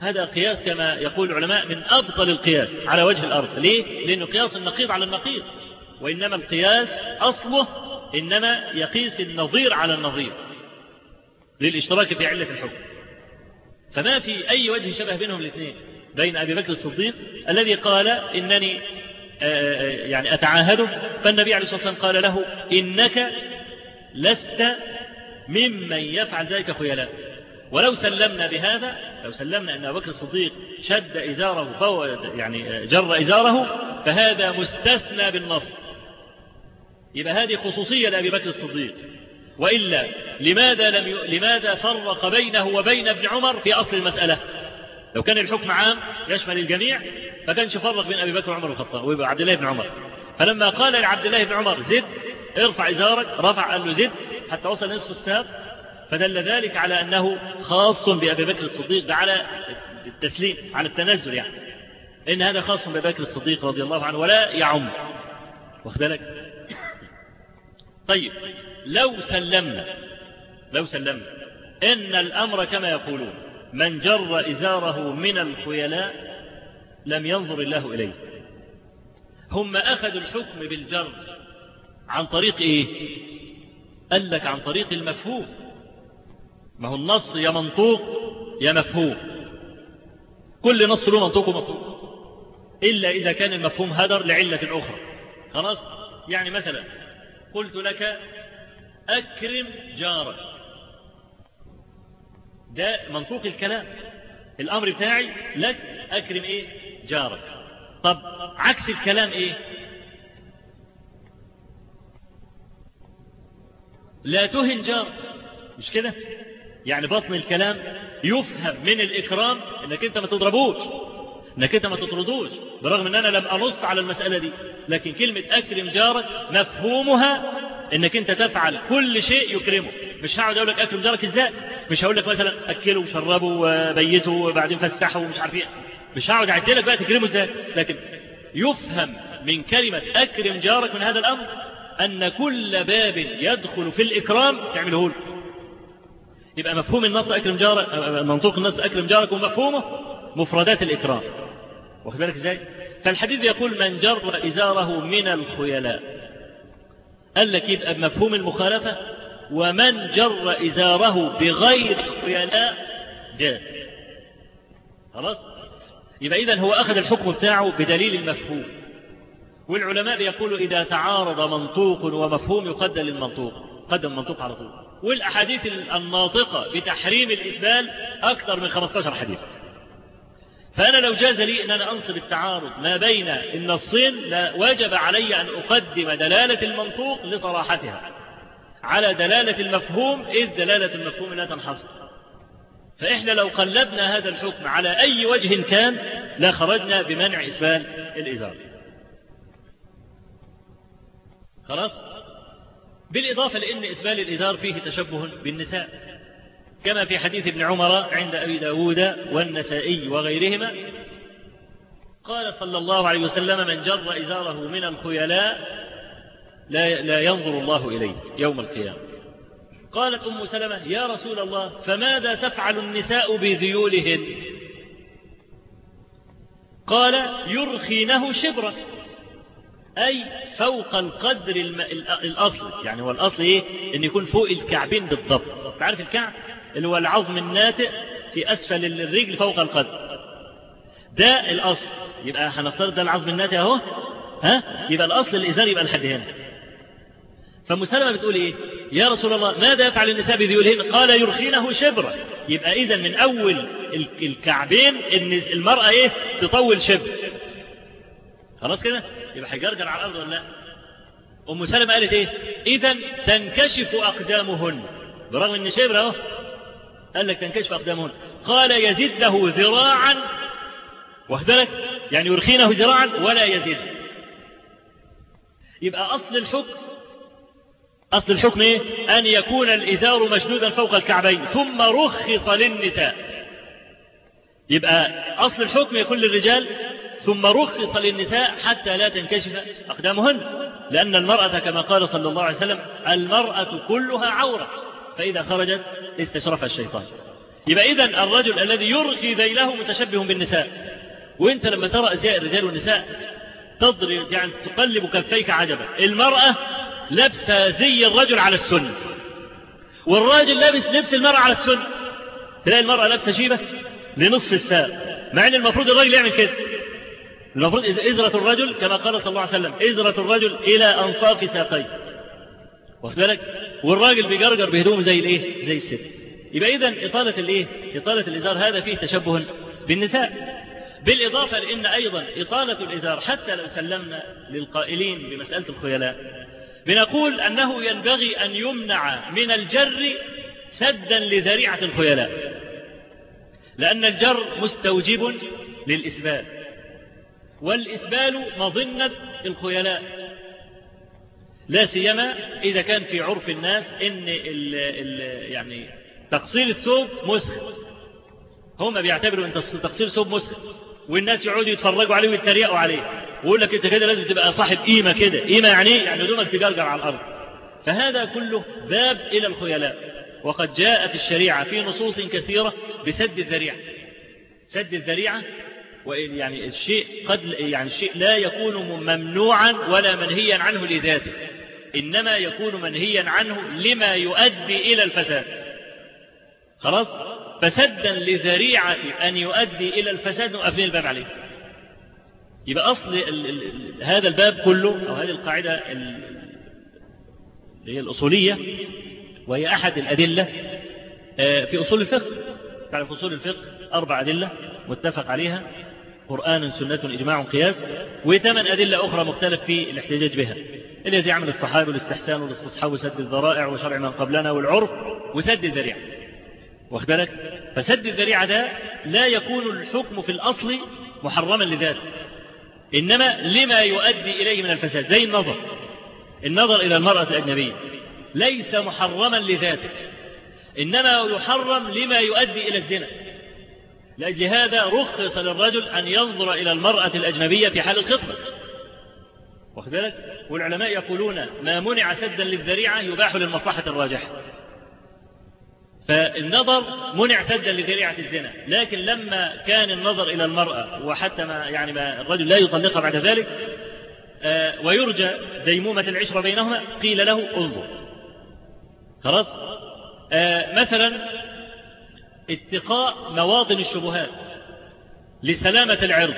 هذا قياس كما يقول العلماء من أبطل القياس على وجه الأرض. ليه؟ لأنه قياس النقيض على النقيض. وإنما القياس أصله إنما يقيس النظير على النظير للإشتراك في علة الحكم. فما في أي وجه شبه بينهم الاثنين بين أبي بكر الصديق الذي قال إنني يعني أتعاهده فالنبي عليه الصلاة والسلام قال له إنك لست ممن يفعل ذلك خيلاء ولو سلمنا بهذا لو سلمنا أن أبو بكر الصديق شد إزاره فهو يعني جر إزاره فهذا مستثنى بالنص. يبقى هذه خصوصية لأبي بكر الصديق. وإلا لماذا, لم ي... لماذا فرق بينه وبين ابن عمر في أصل المسألة؟ لو كان الحكم عام يشمل الجميع فكانش فرق بين أبي بكر وعمر الخطاب ويبقى عبد الله بن عمر. فلما قال لعبد الله بن عمر زد ارفع إزارك رفع قال له زد حتى وصل نصف الساق فدل ذلك على أنه خاص بأبي بكر الصديق ده على التسليم على التنزل يعني. إن هذا خاص بأبي بكر الصديق رضي الله عنه ولا يعم. واخدلك طيب لو سلمنا لو سلمنا إن الأمر كما يقولون من جر إزاره من الخيلاء لم ينظر الله إليه. هم أخذوا الحكم بالجر عن طريق إيه؟ قال لك عن طريق المفهوم. ما هو النص يا منطوق يا مفهوم. كل نص له منطوق ومفهوم. إلا إذا كان المفهوم هدر لعلة أخرى. خلاص؟ يعني مثلا قلت لك أكرم جارك. ده منطوق الكلام. الأمر بتاعي لك أكرم إيه؟ جارك. طب عكس الكلام إيه؟ لا تهن جارك. مش كده؟ يعني بطن الكلام يفهم من الإكرام إنك أنت ما تضربوش. إنك أنت ما تطردوش برغم إن أنا لم أنص على المسألة دي. لكن كلمة أكرم جارك مفهومها إنك أنت تفعل كل شيء يكرمه مش هقعد أقول لك أكرم جارك إزاي؟ مش هقول لك مثلا أكله وشربه وبيته وبعدين فسحه ومش عارف إيه. مش هقعد أعد لك بقى تكرمه إزاي؟ لكن يفهم من كلمة أكرم جارك من هذا الأمر أن كل باب يدخل في الإكرام تعمله له. يبقى مفهوم النص أكرم جارك منطوق النص أكرم جارك ومفهومه مفردات الإكرام. واخد بالك إزاي؟ فالحديث يقول من جر إزاره من الخيلاء. قال لك يبقى بمفهوم المخالفة؟ ومن جر إزاره بغير خيلاء جاء. خلاص؟ يبقى إذن هو أخذ الحكم بتاعه بدليل المفهوم. والعلماء بيقولوا إذا تعارض منطوق ومفهوم يقدم للمنطوق قدم المنطوق على طول. والأحاديث الناطقة بتحريم الإسبال أكثر من 15 حديث. فأنا لو جاز لي أن أنا أنصب التعارض ما بين النصين وجب علي أن أقدم دلالة المنطوق لصراحتها. على دلالة المفهوم إذ دلالة المفهوم لا تنحصر. فإحنا لو قلبنا هذا الحكم على أي وجه كان لا خرجنا بمنع إسبال الإزار. خلاص؟ بالإضافة لأن إسبال الإزار فيه تشبه بالنساء. كما في حديث ابن عمر عند أبي داود والنسائي وغيرهما قال صلى الله عليه وسلم من جر إزاره من الخيلاء لا, لا ينظر الله إليه يوم القيامة. قالت أم سلمة يا رسول الله فماذا تفعل النساء بذيولهن؟ قال يرخينه شبرا أي فوق القدر. الأصل. يعني هو الأصل إيه؟ أن يكون فوق الكعبين بالضبط. تعرف الكعب؟ اللي هو العظم الناتئ في أسفل الرجل فوق القدر ده الأصل. يبقى هنفترض ده العظم الناتئ أهو. ها؟ يبقى الأصل الإزار يبقى لحد هنا. فمسلمة بتقول إيه؟ يا رسول الله ماذا يفعل النساء بذيولهن؟ قال يرخينه شبرا. يبقى إذا من أول الكعبين إن المرأة إيه؟ تطول شبر. خلاص كده؟ يبقى هيجرجر على الأرض ولا لا؟ أم سلمة قالت إيه؟ إذا تنكشف أقدامهن. برغم إن شبر أهو. قال لك تنكشف أقدامهن. قال يزد له ذراعا واخد يعني يرخينه ذراعا ولا يزيد يبقى أصل الحكم أصل الحكم إيه؟ أن يكون الإزار مشدودا فوق الكعبين ثم رخص للنساء. يبقى أصل الحكم يكون للرجال ثم رخص للنساء حتى لا تنكشف أقدامهن. لأن المرأة كما قال صلى الله عليه وسلم المرأة كلها عورة. فإذا خرجت استشرفها الشيطان. يبقى إذن الرجل الذي يرخي ذيله متشبه بالنساء. وإنت لما ترى أزياء الرجال والنساء تضرب يعني تقلب كفيك عجبا. المرأة لابسة زي الرجل على السنة والراجل لابس لبس المرأة على السنة تلاقي المرأة لابسة شيبة لنصف الساق. مع إن المفروض الراجل يعمل كده. المفروض إزرة الرجل كما قال صلى الله عليه وسلم إزرة الرجل إلى أنصاف ساقيه. واخد بالك؟ والراجل بيجرجر بهدوم زي الايه؟ زي الست. يبقى اذا إطالة الإيه؟ إطالة الإزار هذا فيه تشبه بالنساء. بالإضافة لأن أيضا إطالة الإزار حتى لو سلمنا للقائلين بمسألة الخيلاء بنقول أنه ينبغي أن يمنع من الجر سدا لذريعة الخيلاء لأن الجر مستوجب للإسبال والإسبال مظنة الخيلاء. لا سيما إذا كان في عرف الناس إن ال ال يعني تقصير الثوب مسخ. هم بيعتبروا أن تقصير الثوب مسخ. والناس يقعدوا يتفرجوا عليه ويتريقوا عليه. ويقول لك أنت كده لازم تبقى صاحب قيمة كده. قيمة يعني يعني هدومك تجرجر على الأرض. فهذا كله باب إلى الخيلاء. وقد جاءت الشريعة في نصوص كثيرة بسد الذريعة. سد الذريعة يعني الشيء قد يعني الشيء لا يكون ممنوعا ولا منهيا عنه لذاته. إنما يكون منهيا عنه لما يؤدي إلى الفساد. خلاص؟ فسدا لذريعة أن يؤدي إلى الفساد نقفل الباب عليه. يبقى أصل هذا الباب كله أو هذه القاعدة اللي هي الأصولية وهي أحد الأدلة في أصول الفقه. تعرف أصول الفقه؟ أربع أدلة متفق عليها. قرآن سنة إجماع قياس وثمان أدلة أخرى مختلف في الاحتجاج بها. اللي زي عمل الصحابة والاستحسان والاستصحاب وسد الذرائع وشرع من قبلنا والعرف وسد الذريعة. واخد بالك؟ فسد الذريعة ده لا يكون الحكم في الأصل محرما لذاته. إنما لما يؤدي إليه من الفساد زي النظر. النظر إلى المرأة الأجنبية. ليس محرما لذاته. إنما يحرم لما يؤدي إلى الزنا. لأجل هذا رخص للرجل أن ينظر إلى المرأة الأجنبية في حال الخطبة. واخد بالك؟ والعلماء يقولون ما منع سدا للذريعة يباح للمصلحة الراجحة. فالنظر منع سدا لذريعة الزنا لكن لما كان النظر إلى المرأة وحتى ما يعني ما الرجل لا يطلقها بعد ذلك آه ويرجى ديمومة العشرة بينهما قيل له انظر. خلاص؟ آه مثلا اتقاء مواطن الشبهات لسلامة العرض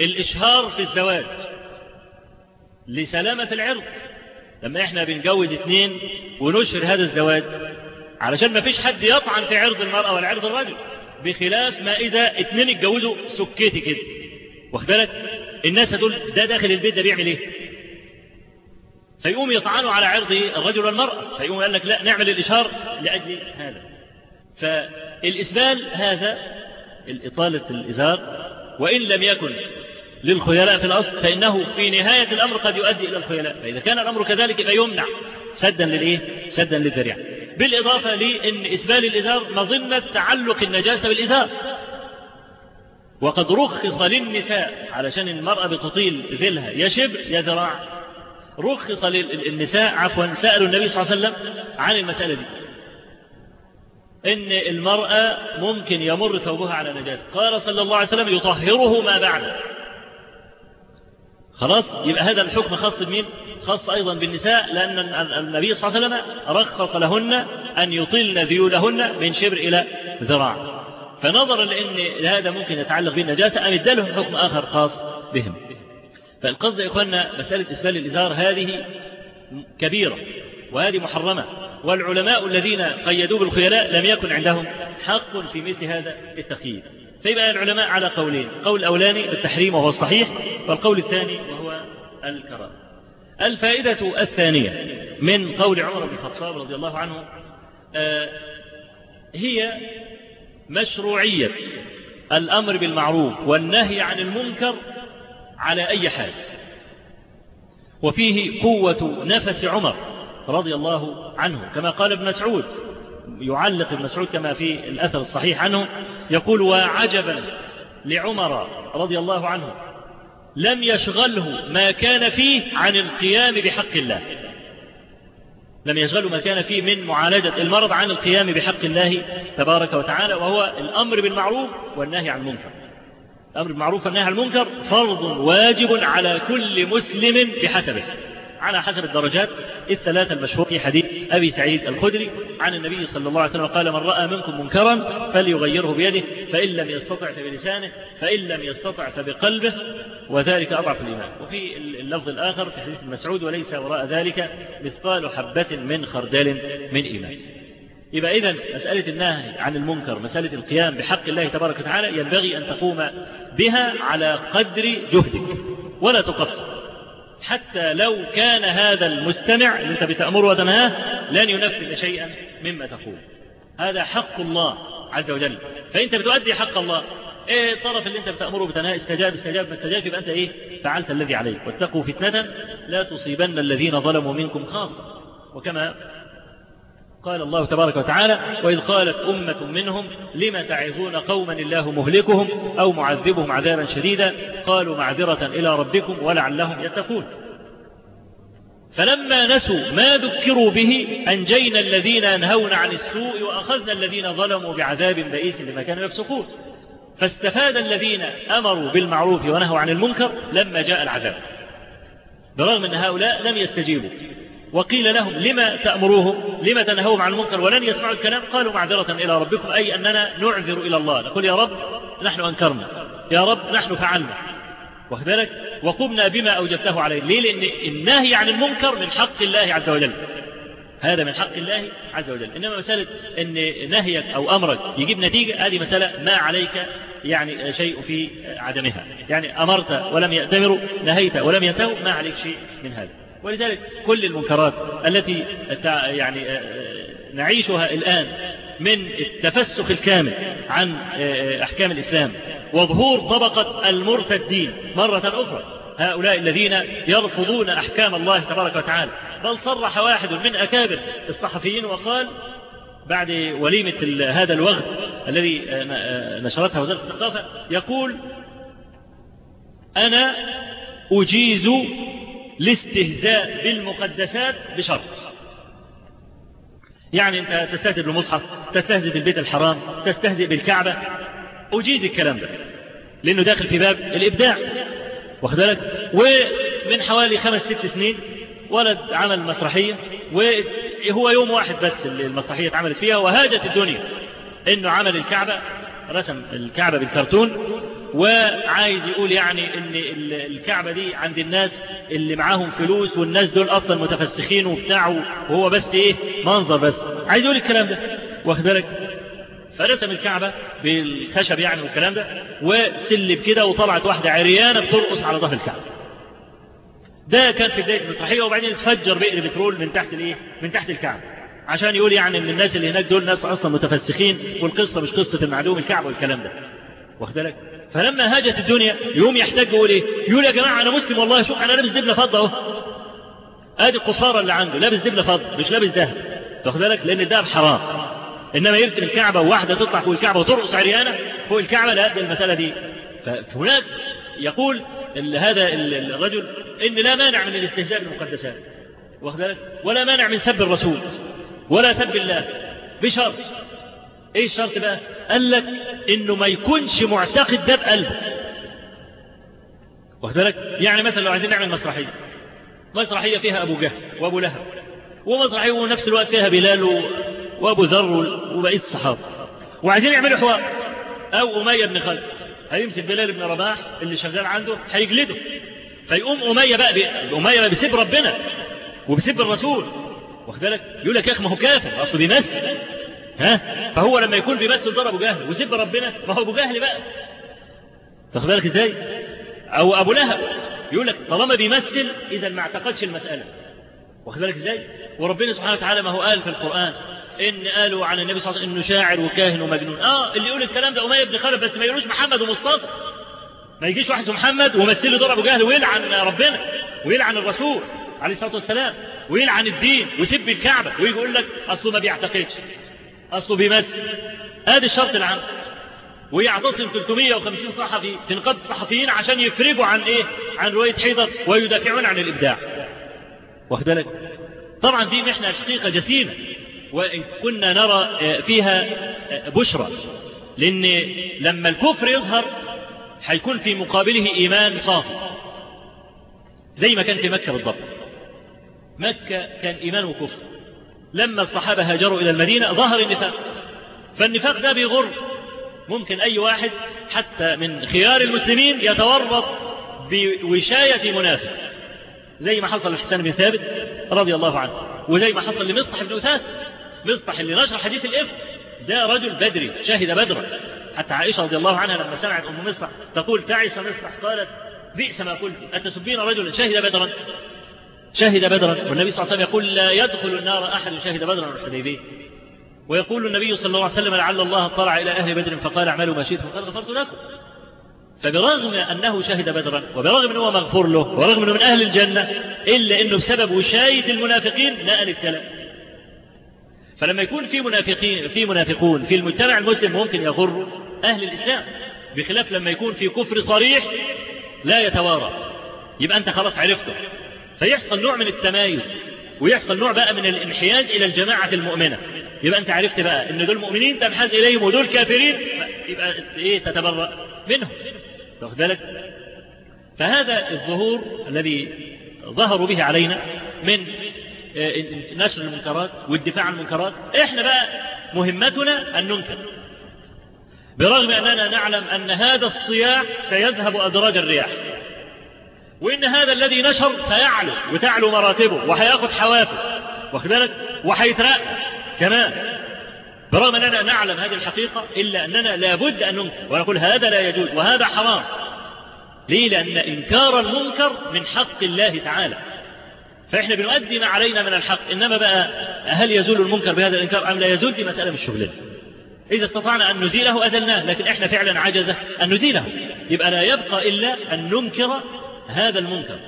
الإشهار في الزواج. لسلامة العرض. لما إحنا بنجوز اتنين ونشهر هذا الزواج علشان ما فيش حد يطعن في عرض المرأة ولا عرض الرجل بخلاف ما إذا اتنين اتجوزوا سكيتي كده. واخد بالك؟ الناس هتقول ده داخل البيت ده بيعمل إيه؟ فيقوم يطعنوا على عرض الرجل والمرأة. فيقوم قال لك لا نعمل الإشهار لأجل هذا. فالإسبال هذا الإطالة الإزار وإن لم يكن للخيلاء في الأصل فإنه في نهاية الأمر قد يؤدي إلى الخيلاء فإذا كان الأمر كذلك فيمنع سدا للإيه؟ سدا للذريعة. بالإضافة لأن إسبال الإزار مظنة تعلق النجاسة بالإزار. وقد رخص للنساء علشان المرأة بتطيل ذلها يا شبر يا ذراع رخص للنساء عفوا سألوا النبي صلى الله عليه وسلم عن المسألة دي. إن المرأة ممكن يمر ثوبها على نجاسة. قال صلى الله عليه وسلم يطهره ما بعد خلاص؟ يبقى هذا الحكم خاص بمين؟ خاص أيضا بالنساء لأن النبي صلى الله عليه وسلم رخص لهن أن يطلن ذيولهن من شبر إلى ذراع. فنظرا لأن هذا ممكن يتعلق بالنجاسة أم ادالهم حكم آخر خاص بهم. فالقصد يا إخواننا مسألة إسبال الإزار هذه كبيرة وهذه محرمة والعلماء الذين قيدوا بالخيلاء لم يكن عندهم حق في مثل هذا التقييد. فيبقى العلماء على قولين. قول الأولاني بالتحريم وهو الصحيح والقول الثاني وهو الكرام الفائدة الثانية من قول عمر بن الخطاب رضي الله عنه آه هي مشروعية الأمر بالمعروف والنهي عن المنكر على أي حال. وفيه قوة نفس عمر رضي الله عنه كما قال ابن مسعود. يعلق ابن مسعود كما في الأثر الصحيح عنه يقول وعجبا لعمر رضي الله عنه لم يشغله ما كان فيه عن القيام بحق الله. لم يشغله ما كان فيه من معالجة المرض عن القيام بحق الله تبارك وتعالى وهو الأمر بالمعروف والنهي عن المنكر. الأمر بالمعروف والنهي عن المنكر فرض واجب على كل مسلم بحسبه. على حسب الدرجات الثلاثة المشهور في حديث أبي سعيد الخدري عن النبي صلى الله عليه وسلم قال من رأى منكم منكرا فليغيره بيده فإن لم يستطع فبلسانه فإن لم يستطع فبقلبه وذلك أضعف الإيمان. وفي اللفظ الآخر في حديث المسعود وليس وراء ذلك مثقال حبة من خردل من إيمان. يبقى إذا مسألة النهي عن المنكر مسألة القيام بحق الله تبارك وتعالى ينبغي أن تقوم بها على قدر جهدك ولا تقصر. حتى لو كان هذا المستمع اللي انت بتأمره وتنهاه لن ينفذ شيئا مما تقول. هذا حق الله عز وجل. فانت بتؤدي حق الله إيه الطرف اللي انت بتأمره بتنهاه؟ استجاب استجاب ما استجاب يبقى انت إيه؟ فعلت الذي عليك. واتقوا فتنة لا تصيبن الذين ظلموا منكم خاصة. وكما قال الله تبارك وتعالى وإذ قالت أمة منهم لم تعظون قوما الله مهلكهم أو معذبهم عذابا شديدا؟ قالوا معذرة إلى ربكم ولعلهم يتقون. فلما نسوا ما ذكروا به أنجينا الذين ينهون عن السوء وأخذنا الذين ظلموا بعذاب بئيس لما كانوا يفسقون. فاستفاد الذين أمروا بالمعروف ونهوا عن المنكر لما جاء العذاب. برغم أن هؤلاء لم يستجيبوا. وقيل لهم لما تأمروهم؟ لما تنهوهم عن المنكر ولن يسمعوا الكلام؟ قالوا معذرة إلى ربكم أي أننا نعذر إلى الله. نقول يا رب نحن أنكرنا. يا رب نحن فعلنا. بالك؟ وقمنا بما أوجبته عليه ليه؟ لأن النهي عن المنكر من حق الله عز وجل. هذا من حق الله عز وجل. إنما مسألة أن نهيك أو أمرك يجيب نتيجة هذه مسألة ما عليك يعني شيء في عدمها. يعني أمرت ولم يأتمروا نهيت ولم ينتهوا ما عليك شيء من هذا. ولذلك كل المنكرات التي يعني نعيشها الآن من التفسخ الكامل عن أحكام الإسلام وظهور طبقة المرتدين مرة أخرى هؤلاء الذين يرفضون أحكام الله تبارك وتعالى. بل صرح واحد من أكابر الصحفيين وقال بعد وليمة هذا الوغد الذي نشرتها وزارة الثقافة يقول أنا أجيز الاستهزاء بالمقدسات بشرط. يعني أنت تستهزئ بالمصحف تستهزئ بالبيت الحرام تستهزئ بالكعبة. أجيز الكلام ده لأنه داخل في باب الإبداع. واخد بالك؟ ومن حوالي خمس ست سنين ولد عمل مسرحية وهو يوم واحد بس اللي المسرحية اتعملت فيها وهاجت الدنيا. إنه عمل الكعبة رسم الكعبة بالكرتون وعايز يقول يعني إن الكعبة دي عند الناس اللي معاهم فلوس والناس دول أصلا متفسخين وبتاع وهو بس إيه منظر بس. عايز يقول الكلام ده. واخد بالك؟ فرسم الكعبة بالخشب يعني والكلام ده وسلب كده وطلعت واحدة عريانة بترقص على ظهر الكعبة. ده كان في بداية المسرحية وبعدين اتفجر بئر بترول من تحت الإيه؟ من تحت الكعبة. عشان يقول يعني إن الناس اللي هناك دول ناس أصلا متفسخين والقصة مش قصة المعدوم الكعبة والكلام ده. واخد بالك؟ فلما هاجت الدنيا يقوم يحتاج يقول إيه؟ يقول يا جماعة أنا مسلم والله شوف أنا لابس دبلة فضة أهو. أدي القصارى اللي عنده لابس دبلة فضة مش لابس ذهب. واخد بالك؟ لأن الذهب حرام. إنما يرسم الكعبة وواحدة تطلع فوق الكعبة وترقص عريانة فوق الكعبة لا دي المسألة دي. فهناك يقول هذا الرجل إن لا مانع من الاستهزاء بالمقدسات. ولا مانع من سب الرسول. ولا سب الله. بشرط. إيه الشرط بقى؟ قال لك إنه ما يكونش معتقد ده بقلبه. واخد بالك؟ يعني مثلا لو عايزين نعمل مسرحية. مسرحية فيها أبو جهل وأبو لهب. ومسرحية ونفس الوقت فيها بلال وأبو ذر وبقية الصحابة. وعايزين يعملوا حوار. أو أمية بن خلف. هيمسك بلال بن رباح اللي شغال عنده هيجلده. فيقوم أمية بقى. أمية بقى بيسب ربنا وبيسب الرسول. واخد بالك؟ يقول لك يا أخي ما هو كافر اصله بيمثل ها؟ فهو لما يكون بيمثل ضرب جهل وسب ربنا ما هو أبو جهل بقى. تاخد بالك إزاي؟ أو أبو لهب يقول لك طالما بيمثل إذا ما اعتقدش المسألة. واخد بالك إزاي؟ وربنا سبحانه وتعالى ما هو قال في القرآن إن قالوا عن النبي صلى الله عليه وسلم إنه شاعر وكاهن ومجنون. آه اللي يقول الكلام ده أمية بن خلف بس ما يقولوش محمد ومصطفى. ما يجيش واحد اسمه محمد ومثل له ضرب جهل ويلعن ربنا ويلعن الرسول عليه الصلاة والسلام. ويلعن الدين ويسب الكعبة ويجي يقول لك أصله ما بيعتقدش أصله بيمثل. ادي الشرط العام. ويعتصم 350 صحفي في الصحفيين عشان يفرجوا عن إيه؟ عن رواية حيدر ويدافعون عن الإبداع. واخد بالك؟ طبعا دي محنة حقيقه جسيمة. وإن كنا نرى فيها بشرى. لأن لما الكفر يظهر هيكون في مقابله إيمان صافي. زي ما كان في مكة بالضبط. مكة كان إيمان وكفر. لما الصحابة هاجروا إلى المدينة ظهر النفاق. فالنفاق ده بيغر. ممكن أي واحد حتى من خيار المسلمين يتورط بوشاية منافق. زي ما حصل لحسان بن ثابت رضي الله عنه. وزي ما حصل لمصطح بن أساس. مصطح اللي نشر حديث الإفك. ده رجل بدري شهد بدرا. حتى عائشة رضي الله عنها لما سمعت أم مصطح تقول تعس مصطح قالت بئس ما قلت. أتسبين رجلا شهد بدرا؟ شهد بدرا والنبي صلى الله عليه وسلم يقول لا يدخل النار أحد شهد بدرا والحديبية. ويقول النبي صلى الله عليه وسلم لعل الله اطلع إلى أهل بدر فقال اعملوا ما شئتم فقد غفرت لكم. فبرغم أنه شهد بدرا وبرغم أنه مغفور له ورغم أنه من أهل الجنة إلا أنه بسبب وشاية المنافقين نقل الكلام فلما يكون في منافقين في منافقون في المجتمع المسلم ممكن يغر أهل الإسلام بخلاف لما يكون في كفر صريح لا يتوارى. يبقى أنت خلاص عرفته. فيحصل نوع من التمايز ويحصل نوع بقى من الانحياز إلى الجماعة المؤمنة. يبقى أنت عرفت بقى أن دول مؤمنين تنحاز إليهم ودول كافرين يبقى إيه تتبرأ منهم. واخد بالك؟ فهذا الظهور الذي ظهروا به علينا من نشر المنكرات والدفاع عن المنكرات إحنا بقى مهمتنا أن ننكر. برغم أننا نعلم أن هذا الصياح سيذهب أدراج الرياح. وإن هذا الذي نشر سيعلو وتعلو مراتبه وهياخد حوافز. واخد بالك؟ وهيترقى كمان. برغم أننا نعلم هذه الحقيقة إلا أننا لابد أن ننكر. ونقول هذا لا يجوز وهذا حرام. ليه؟ لأن إنكار المنكر من حق الله تعالى. فإحنا بنؤدي ما علينا من الحق. إنما بقى هل يزول المنكر بهذا الإنكار أم لا يزول؟ دي مسألة مش شغلنا. إذا استطعنا أن نزيله أزلناه. لكن إحنا فعلا عجزة أن نزيله. يبقى لا يبقى إلا أن ننكر هذا المنكر.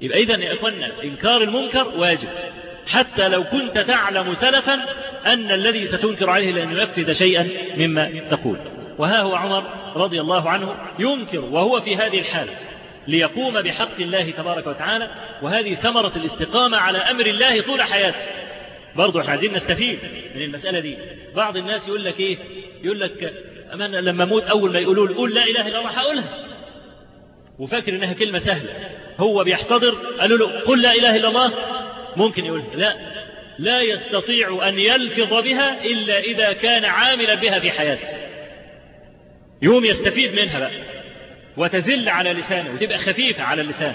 يبقى إذا يا إخوانا إنكار المنكر واجب. حتى لو كنت تعلم سلفا أن الذي ستنكر عليه لأن ينفذ شيئا مما تقول. وها هو عمر رضي الله عنه ينكر وهو في هذه الحالة ليقوم بحق الله تبارك وتعالى وهذه ثمرة الاستقامة على أمر الله طول حياته. برضو إحنا عايزين نستفيد من المسألة دي. بعض الناس يقول لك إيه؟ يقول لك أمان لما موت أول ما يقولوا له قول لا إله إلا الله هقولها. وفاكر إنها كلمة سهلة. هو بيحتضر قالوا له قل لا إله إلا الله. ممكن يقول لا. لا يستطيع أن يلفظ بها إلا إذا كان عاملا بها في حياته. يوم يستفيد منها بقى. وتزل على لسانه وتبقى خفيفة على اللسان.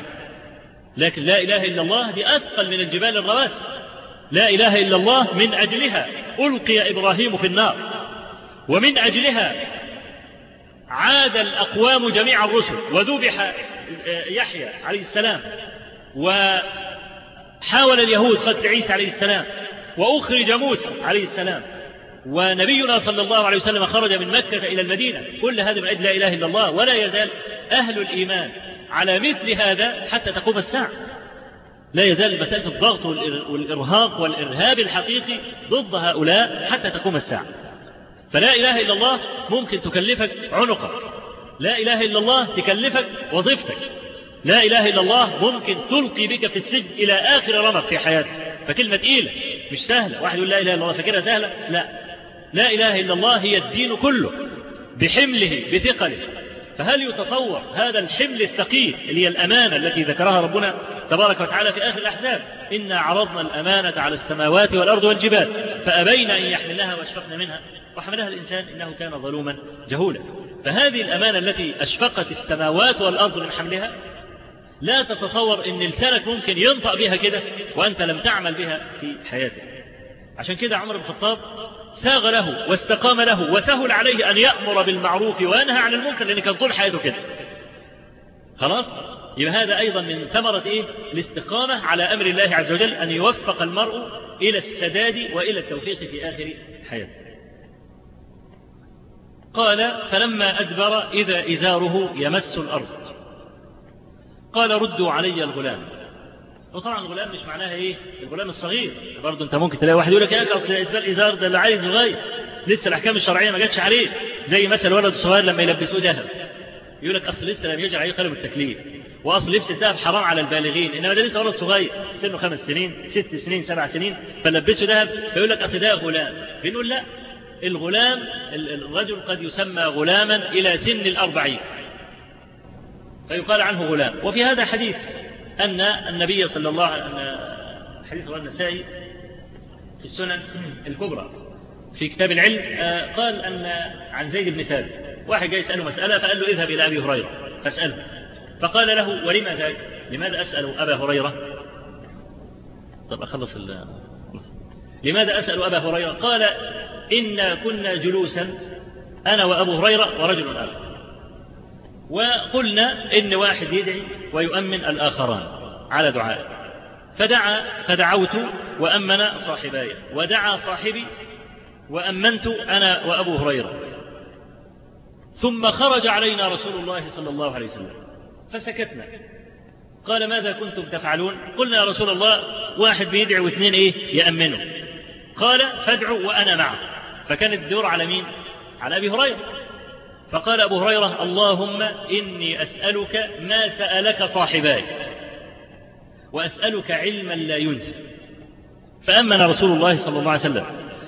لكن لا إله إلا الله دي أثقل من الجبال الرواسي لا إله إلا الله من أجلها. ألقي إبراهيم في النار. ومن أجلها عاد الأقوام جميع الرسل وذبح يحيى عليه السلام وحاول اليهود قتل عيسى عليه السلام وأخرج موسى عليه السلام ونبينا صلى الله عليه وسلم خرج من مكة إلى المدينة كل هذا من أجل لا إله إلا الله ولا يزال أهل الإيمان على مثل هذا حتى تقوم الساعة. لا يزال مسألة الضغط والإرهاق والإرهاب الحقيقي ضد هؤلاء حتى تقوم الساعة. فلا إله إلا الله ممكن تكلفك عنقك. لا إله إلا الله تكلفك وظيفتك. لا إله إلا الله ممكن تلقي بك في السجن إلى آخر رمق في حياتك. فكلمة تقيلة مش سهلة. واحد يقول لا إله إلا الله فكرة سهلة؟ لا. لا إله إلا الله هي الدين كله بحمله بثقله. فهل يتصور هذا الحمل الثقيل اللي هي الأمانة التي ذكرها ربنا تبارك وتعالى في آخر الأحزاب؟ إنا عرضنا الأمانة على السماوات والأرض والجبال فأبين أن يحملنها وأشفقن منها. وحملها الإنسان إنه كان ظلوما جهولا. فهذه الأمانة التي أشفقت السماوات والأرض من حملها لا تتصور أن لسانك ممكن ينطق بها كده وأنت لم تعمل بها في حياتك. عشان كده عمر بن الخطاب ساغ له واستقام له وسهل عليه أن يأمر بالمعروف وينهى عن المنكر لأن كان طول حياته كده. خلاص؟ يبقى هذا أيضا من ثمرة إيه؟ الاستقامة على أمر الله عز وجل أن يوفق المرء إلى السداد وإلى التوفيق في آخر حياته. قال فلما أدبر إذا إزاره يمس الأرض. قال ردوا علي الغلام. وطبعا الغلام مش معناها إيه؟ الغلام الصغير. برضه أنت ممكن تلاقي واحد يقول لك يا أصل اسبال الازار ده اللي عيل صغير. لسه الأحكام الشرعية ما جاتش عليه. زي مثلا الولد الصغير لما يلبسوه ذهب. يقول لك أصل لسه لم يجي عليه قلم التكليف. وأصل لبس الذهب حرام على البالغين. إنما ده لسه ولد صغير. سنه خمس سنين ست سنين سبع سنين. فلبسه ذهب فيقول لك أصل ده غلام. بنقول لا. الغلام الرجل قد يسمى غلاما إلى سن الأربعين. فيقال عنه غلام. وفي هذا حديث أن النبي صلى الله عليه وسلم حديث النسائي في السنن الكبرى في كتاب العلم قال أن عن زيد بن ثابت. واحد جاي يسأله مسألة فقال له اذهب إلى أبي هريرة فاسأله. فقال له ولما ذاك لماذا أسأل أبا هريرة؟ طب أخلص لماذا أسأل أبا هريرة؟ قال إنا كنا جلوسا أنا وأبو هريرة ورجل آخر. وقلنا إن واحد يدعي ويؤمن الآخران على دعائه. فدعا فدعوت وأمن صاحباي ودعا صاحبي وأمنت أنا وأبو هريرة. ثم خرج علينا رسول الله صلى الله عليه وسلم. فسكتنا. قال ماذا كنتم تفعلون؟ قلنا يا رسول الله واحد بيدعي واثنين إيه يأمنوا. قال فادعوا وأنا معه. فكان الدور على مين؟ على أبي هريرة. فقال أبو هريرة اللهم إني أسألك ما سألك صاحباي وأسألك علما لا ينسى. فأمن رسول الله صلى الله عليه وسلم.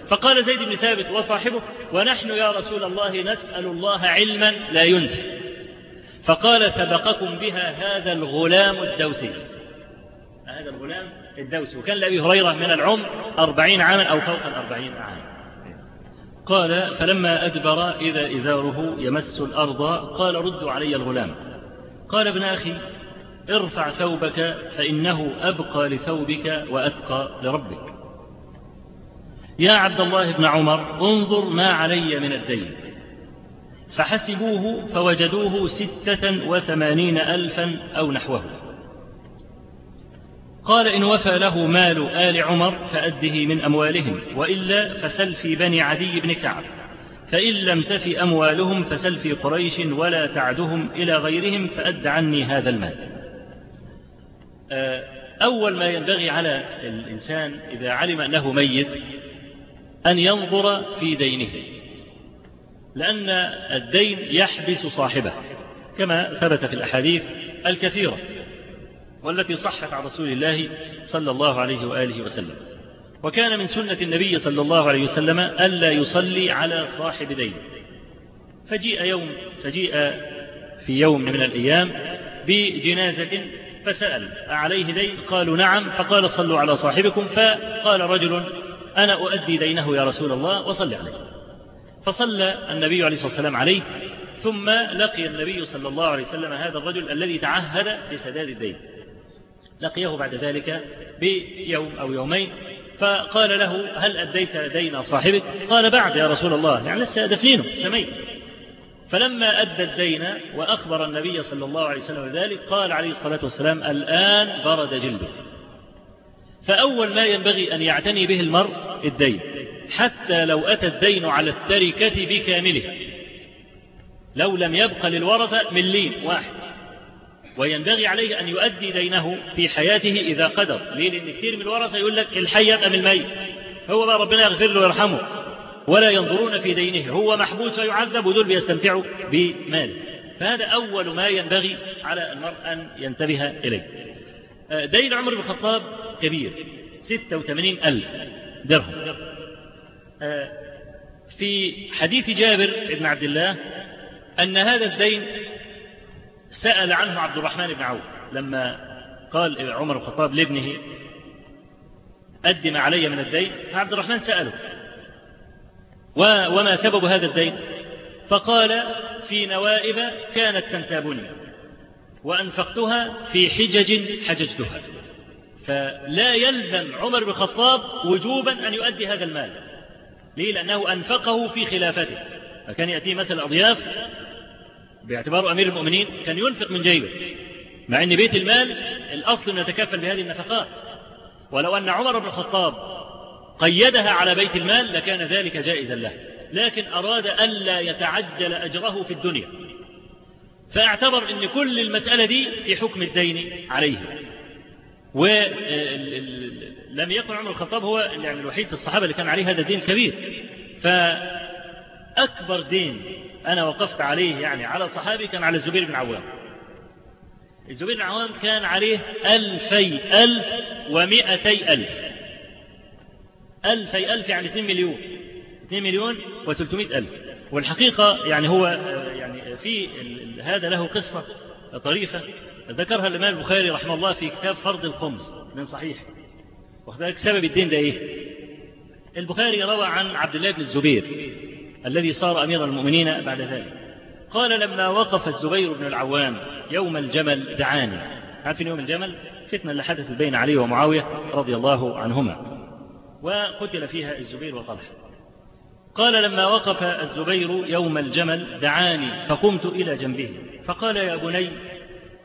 فقال زيد بن ثابت وصاحبه ونحن يا رسول الله نسأل الله علما لا ينسى. فقال سبقكم بها هذا الغلام الدوسي. هذا الغلام الدوسي. وكان لأبي هريرة من العمر أربعين عاما أو فوق الأربعين عاما. قال فلما أدبر إذا إزاره يمس الأرض قال ردوا علي الغلام. قال ابن أخي ارفع ثوبك فإنه أبقى لثوبك وأتقى لربك. يا عبد الله بن عمر انظر ما علي من الدين. فحسبوه فوجدوه ستة وثمانين ألفا أو نحوه. قال إن وفى له مال آل عمر فأده من أموالهم وإلا فسل في بني عدي بن كعب. فإن لم تف أموالهم فسل في قريش ولا تعدهم إلى غيرهم فأد عني هذا المال. أول ما ينبغي على الإنسان إذا علم أنه ميت أن ينظر في دينه لأن الدين يحبس صاحبه كما ثبت في الأحاديث الكثيرة. والتي صحت عن رسول الله صلى الله عليه وآله وسلم. وكان من سنة النبي صلى الله عليه وسلم ألا يصلي على صاحب دين. فجيء يوم فجيء في يوم من الأيام بجنازة فسأل أعليه دين؟ قالوا نعم. فقال صلوا على صاحبكم. فقال رجل أنا أؤدي دينه يا رسول الله وصل عليه. فصلى النبي عليه الصلاة والسلام عليه ثم لقي النبي صلى الله عليه وسلم هذا الرجل الذي تعهد بسداد الدين. لقيه بعد ذلك بيوم أو يومين فقال له هل أديت دين صاحبك؟ قال بعد يا رسول الله يعني لسه دفنينه سميت. فلما أدى الدين وأخبر النبي صلى الله عليه وسلم ذلك قال عليه الصلاة والسلام الآن برد جلده. فأول ما ينبغي أن يعتني به المرء الدين حتى لو أتى الدين على التركة بكاملها لو لم يبق للورثة ملين واحد. وينبغي عليه أن يؤدي دينه في حياته إذا قدر. ليه؟ لأن كثير من الورثة يقول لك الحي يبقى من الميت. هو بقى ربنا يغفر له ويرحمه. ولا ينظرون في دينه. هو محبوس ويعذب ودول بيستمتعوا بماله. فهذا أول ما ينبغي على المرء أن ينتبه إليه. دين عمر بن الخطاب كبير. 86 ألف درهم. في حديث جابر بن عبد الله أن هذا الدين سأل عنه عبد الرحمن بن عوف لما قال عمر الخطاب لابنه أدم علي من الدين؟ فعبد الرحمن سأله وما سبب هذا الدين؟ فقال في نوائب كانت تنتابني وأنفقتها في حجج حججتها. فلا يلزم عمر بن الخطاب وجوبا أن يؤدي هذا المال ليه؟ لأنه أنفقه في خلافته. فكان يأتيه مثل أضياف باعتباره أمير المؤمنين كان ينفق من جيبه. مع أن بيت المال الأصل أن يتكفل بهذه النفقات. ولو أن عمر بن الخطاب قيدها على بيت المال لكان ذلك جائزا له. لكن أراد ألا يتعجل أجره في الدنيا. فاعتبر أن كل المسألة دي في حكم الدين عليه. ولم يكن عمر الخطاب هو يعني الوحيد في الصحابة اللي كان عليه هذا الدين كبير فأكبر دين أنا وقفت عليه يعني على صحابي كان على الزبير بن عوام. الزبير بن عوام كان عليه ألفي ألف ومئتي ألف. ألفي ألف يعني 2 مليون. 2 مليون و300 ألف. والحقيقة يعني هو يعني في هذا له قصة طريفة ذكرها الإمام البخاري رحمه الله في كتاب فرض الخمس من صحيح. وذلك سبب الدين ده إيه؟ البخاري روى عن عبد الله بن الزبير. الذي صار أمير المؤمنين بعد ذلك. قال لما وقف الزبير بن العوام يوم الجمل دعاني. عارفين يوم الجمل؟ فتنة اللي حدثت بين علي ومعاوية رضي الله عنهما. وقتل فيها الزبير وطلحة. قال لما وقف الزبير يوم الجمل دعاني فقمت إلى جنبه. فقال يا بني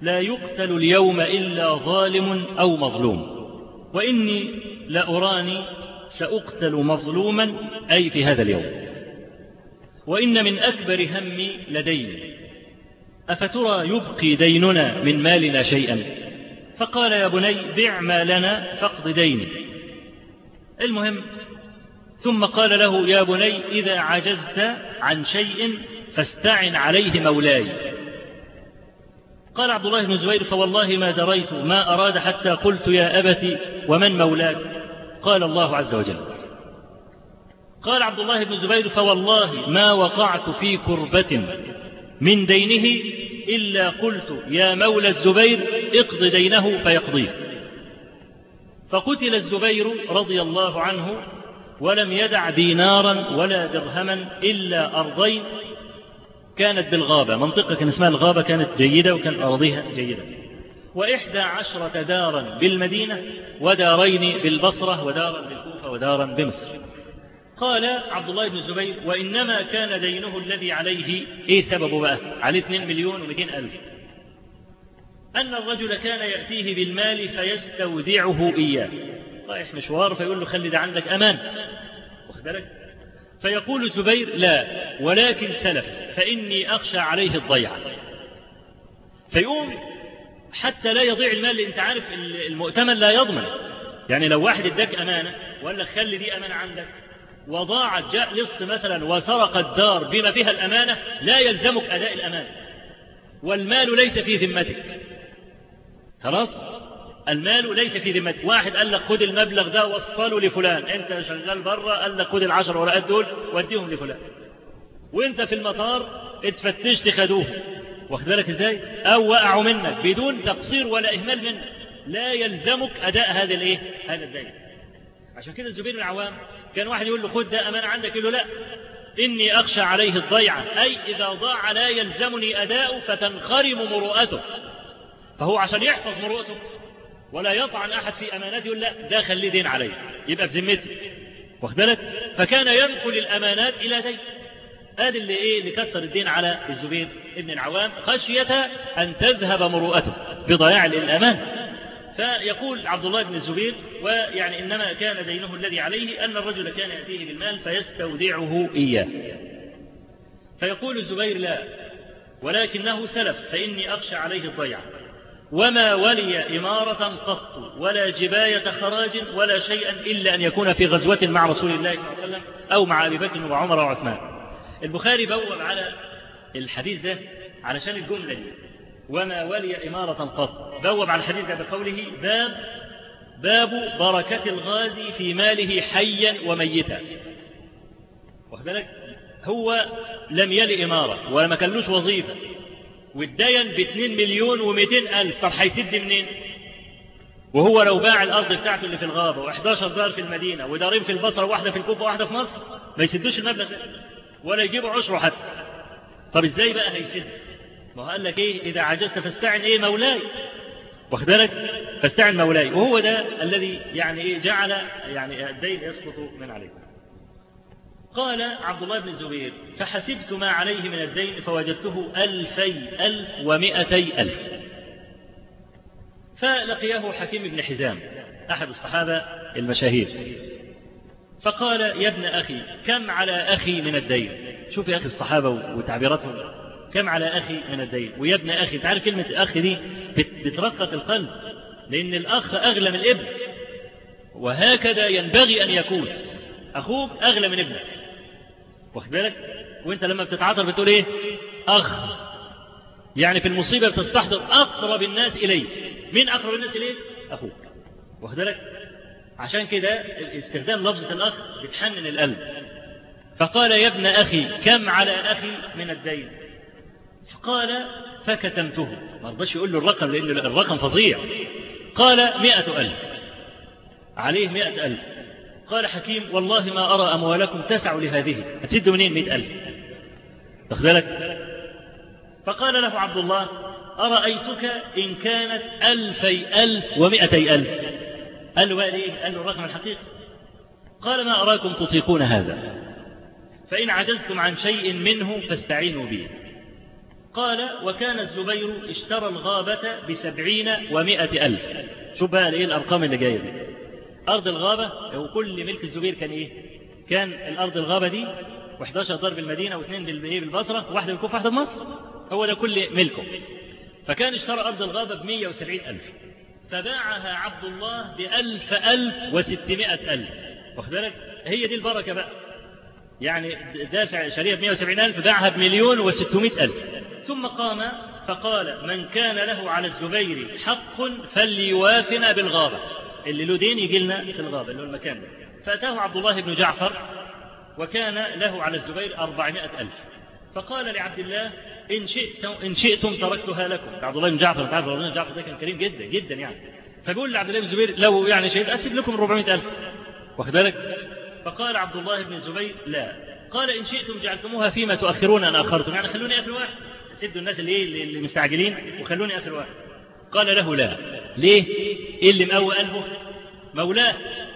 لا يقتل اليوم إلا ظالم أو مظلوم. وإني لأراني سأقتل مظلوما أي في هذا اليوم. وإن من أكبر همي لدين أفترى يبقي ديننا من مالنا شيئا؟ فقال يا بني بع مالنا فاقض ديني المهم ثم قال له يا بني إذا عجزت عن شيء فاستعن عليه مولاي. قال عبد الله بن زبير فوالله ما دريت ما أراد حتى قلت يا أبت ومن مولاك؟ قال الله عز وجل. قال عبد الله بن زبير فوالله ما وقعت في كربة من دينه إلا قلت يا مولى الزبير اقض دينه فيقضيه. فقتل الزبير رضي الله عنه ولم يدع دينارا ولا درهما إلا أرضين. كانت بالغابة منطقة كان اسمها الغابة كانت جيدة وكان أرضها جيدة. وإحدى عشرة دارا بالمدينة ودارين بالبصرة ودارا بالكوفة ودارا بمصر. قال عبد الله بن الزبير وإنما كان دينه الذي عليه إيه سببه بقى؟ عليه 2 مليون و200 ألف. أن الرجل كان يأتيه بالمال فيستودعه إياه. رايح مشوار فيقول له خلي ده عندك أمان. واخد بالك؟ فيقول الزبير لا ولكن سلف فإني أخشى عليه الضيعة فيقوم حتى لا يضيع المال اللي أنت عارف المؤتمن لا يضمن. يعني لو واحد اداك أمانة وقال لك خلي دي أمانة عندك وضاعت جاء لص مثلا وسرق الدار بما فيها الأمانة لا يلزمك أداء الأمانة والمال ليس في ذمتك. خلاص؟ المال ليس في ذمتك. واحد قال لك خد المبلغ ده وصله لفلان. أنت شغال بره قال لك خد العشر ورقات دول وديهم لفلان. وأنت في المطار اتفتشت خدوه. واخد بالك إزاي؟ أو وقعوا منك بدون تقصير ولا إهمال منك. لا يلزمك أداء هذا الإيه؟ هذا الدين. عشان كده الزبير العوام كان واحد يقول له خد ده أمانة عندك يقول له لا إني أخشى عليه الضيعة أي إذا ضاع لا يلزمني أداء فتنخرم مروءته. فهو عشان يحفظ مروءته ولا يطعن أحد في أمانته يقول لا ده خليه دين علي يبقى في واخد بالك؟ فكان ينقل الأمانات إلى دين. هذا اللي إيه اللي كسر الدين على الزبير ابن العوام خشية أن تذهب مروءته بضياع الأمان. فيقول عبد الله بن الزبير ويعني إنما كان دينه الذي عليه أن الرجل كان يأتيه بالمال فيستودعه إياه. فيقول الزبير لا ولكنه سلف فإني أخشى عليه الضيعة وما ولي إمارة قط ولا جباية خراج ولا شيئا إلا أن يكون في غزوة مع رسول الله صلى الله عليه وسلم أو مع أبي بكر وعمر وعثمان. البخاري بوب على الحديث ده علشان الجملة دي. وما ولي إمارة قط. بوب على الحديث بقوله باب باب بركة الغازي في ماله حيا وميتا. واخد بالك؟ هو لم يلي إمارة ولا ما كانلوش وظيفة. والدين ب 2 مليون و200 ألف. طب هيسد منين؟ وهو لو باع الأرض بتاعته اللي في الغابة و11 دار في المدينة ودارين في البصرة واحدة في الكوفة واحدة في مصر ما يسدوش المبلغ ده. ولا يجيبوا عشره حتى. طب إزاي بقى هيسد؟ ما هو قال لك إيه؟ إذا عجزت فاستعن إيه مولاي؟ واخد بالك؟ فاستعن مولاي. وهو ده الذي يعني إيه؟ جعل يعني الدين يسقط من عليه قال عبد الله بن الزبير فحسبت ما عليه من الدين فوجدته ألفي ألف ومئتي ألف. فلقيه حكيم بن حزام أحد الصحابة المشاهير. فقال يا ابن أخي كم على أخي من الدين؟ شوف يا أخي الصحابة وتعبيراتهم. كم على أخي من الدين ويا ابن أخي تعرف كلمة أخ دي بترقق القلب لأن الأخ أغلى من الابن وهكذا ينبغي أن يكون. أخوك أغلى من ابنك. واخد بالك؟ وأنت لما بتتعاطر بتقول إيه؟ أخ. يعني في المصيبة بتستحضر أقرب الناس إليه مين أقرب الناس إليه أخوك. واخد بالك؟ عشان كده استخدام لفظة الأخ بتحنن القلب. فقال يا ابن أخي كم على أخي من الدين فقال فكتمته. ما رضاش يقول له الرقم لأن الرقم فظيع. قال مئة ألف. عليه مئة ألف. قال حكيم والله ما أرى أموالكم تسع لهذه. هتسدوا منين مئة ألف؟ تاخذ بالك؟ فقال له عبد الله أرأيتك إن كانت ألفي ألف ومئتي ألف؟ قال له بقى قال له الرقم الحقيقي. قال ما أراكم تطيقون هذا؟ فإن عجزتم عن شيء منه فاستعينوا به. قال وكان الزبير اشترى الغابة بسبعين ومائة ألف. شوف بقى؟ إيه الأرقام اللي جاية دي؟ أرض الغابة وكل ملك الزبير كان إيه؟ كان الأرض الغابة دي و11 ضرب المدينة واثنين بالبصرة واحدة بالكوفة واحدة بمصر هو ده كل ملكه. فكان اشترى أرض الغابة بمية وسبعين ألف. فباعها عبد الله بألف ألف وستمائة ألف. واخد بالك؟ هي دي البركة بقى. يعني دافع شريعة بمئة وسبعين ألف باعها بمليون وستمائة ألف. ثم قام فقال من كان له على الزبير حق فليوافنا بالغابة. اللي له دين يجي لنا في الغابة اللي هو المكان ده. فأتاه عبد الله بن جعفر وكان له على الزبير أربعمائة ألف. فقال لعبد الله إن شئتم, إن شئتم تركتها لكم. عبد الله بن جعفر عبد الله بن جعفر ده كان كريم جدا جدا يعني. فبيقول لعبد الله بن الزبير لو يعني شئت أسيب لكم 400 ألف. واخد بالك؟ فقال عبد الله بن الزبير لا. قال إن شئتم جعلتموها فيما تؤخرون أن أخرتم. يعني خلوني آخر واحد. سدوا الناس اللي, اللي مستعجلين وخلوني آخر واحد. قال له لا. ليه؟ إيه اللي مقوى قلبه؟ مولاه.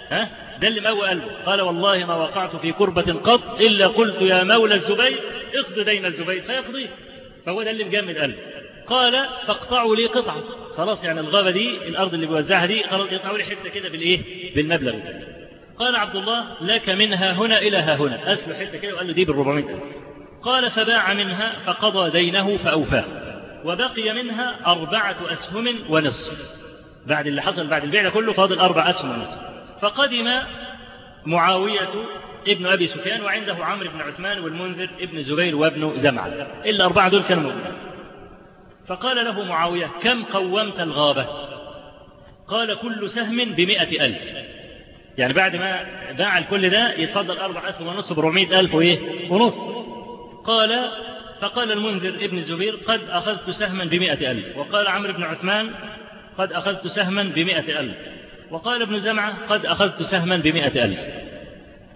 ها؟ ده اللي مقوى قلبه. قال والله ما وقعت في كربة قط إلا قلت يا مولى الزبير اقض دين الزبير. فيقضيه فهو ده اللي مجمد قلبه. قال فاقطعوا لي قطعة. خلاص يعني الغابة دي الأرض اللي بيوزعها دي خلاص يقطعوا لي حتة كده بالإيه؟ بالمبلغ. قال عبد الله لك منها هنا إلى ها هنا. أسلو حتة كده وقال له دي بالربعمائة ألف. قال فباع منها فقضى دينه فأوفاه وبقي منها أربعة أسهم ونصف. بعد اللي حصل بعد البيع كله فاضل أربع أسهم ونصف. فقدم معاوية ابن أبي سفيان وعنده عمرو بن عثمان والمنذر ابن زبير وابن زمعة. إلا أربعة دول كانوا موجودين. فقال له معاوية كم قومت الغابة؟ قال كل سهم بمئة ألف. يعني بعد ما باع الكل ده يتفضل أربع أسهم ونصف بربعمائة ألف وإيه؟ ونصف. قال فقال المنذر ابن الزبير قد أخذت سهما بمئة ألف. وقال عمرو بن عثمان قد أخذت سهما بمئة ألف. وقال ابن زمعة قد أخذت سهما بمئة ألف.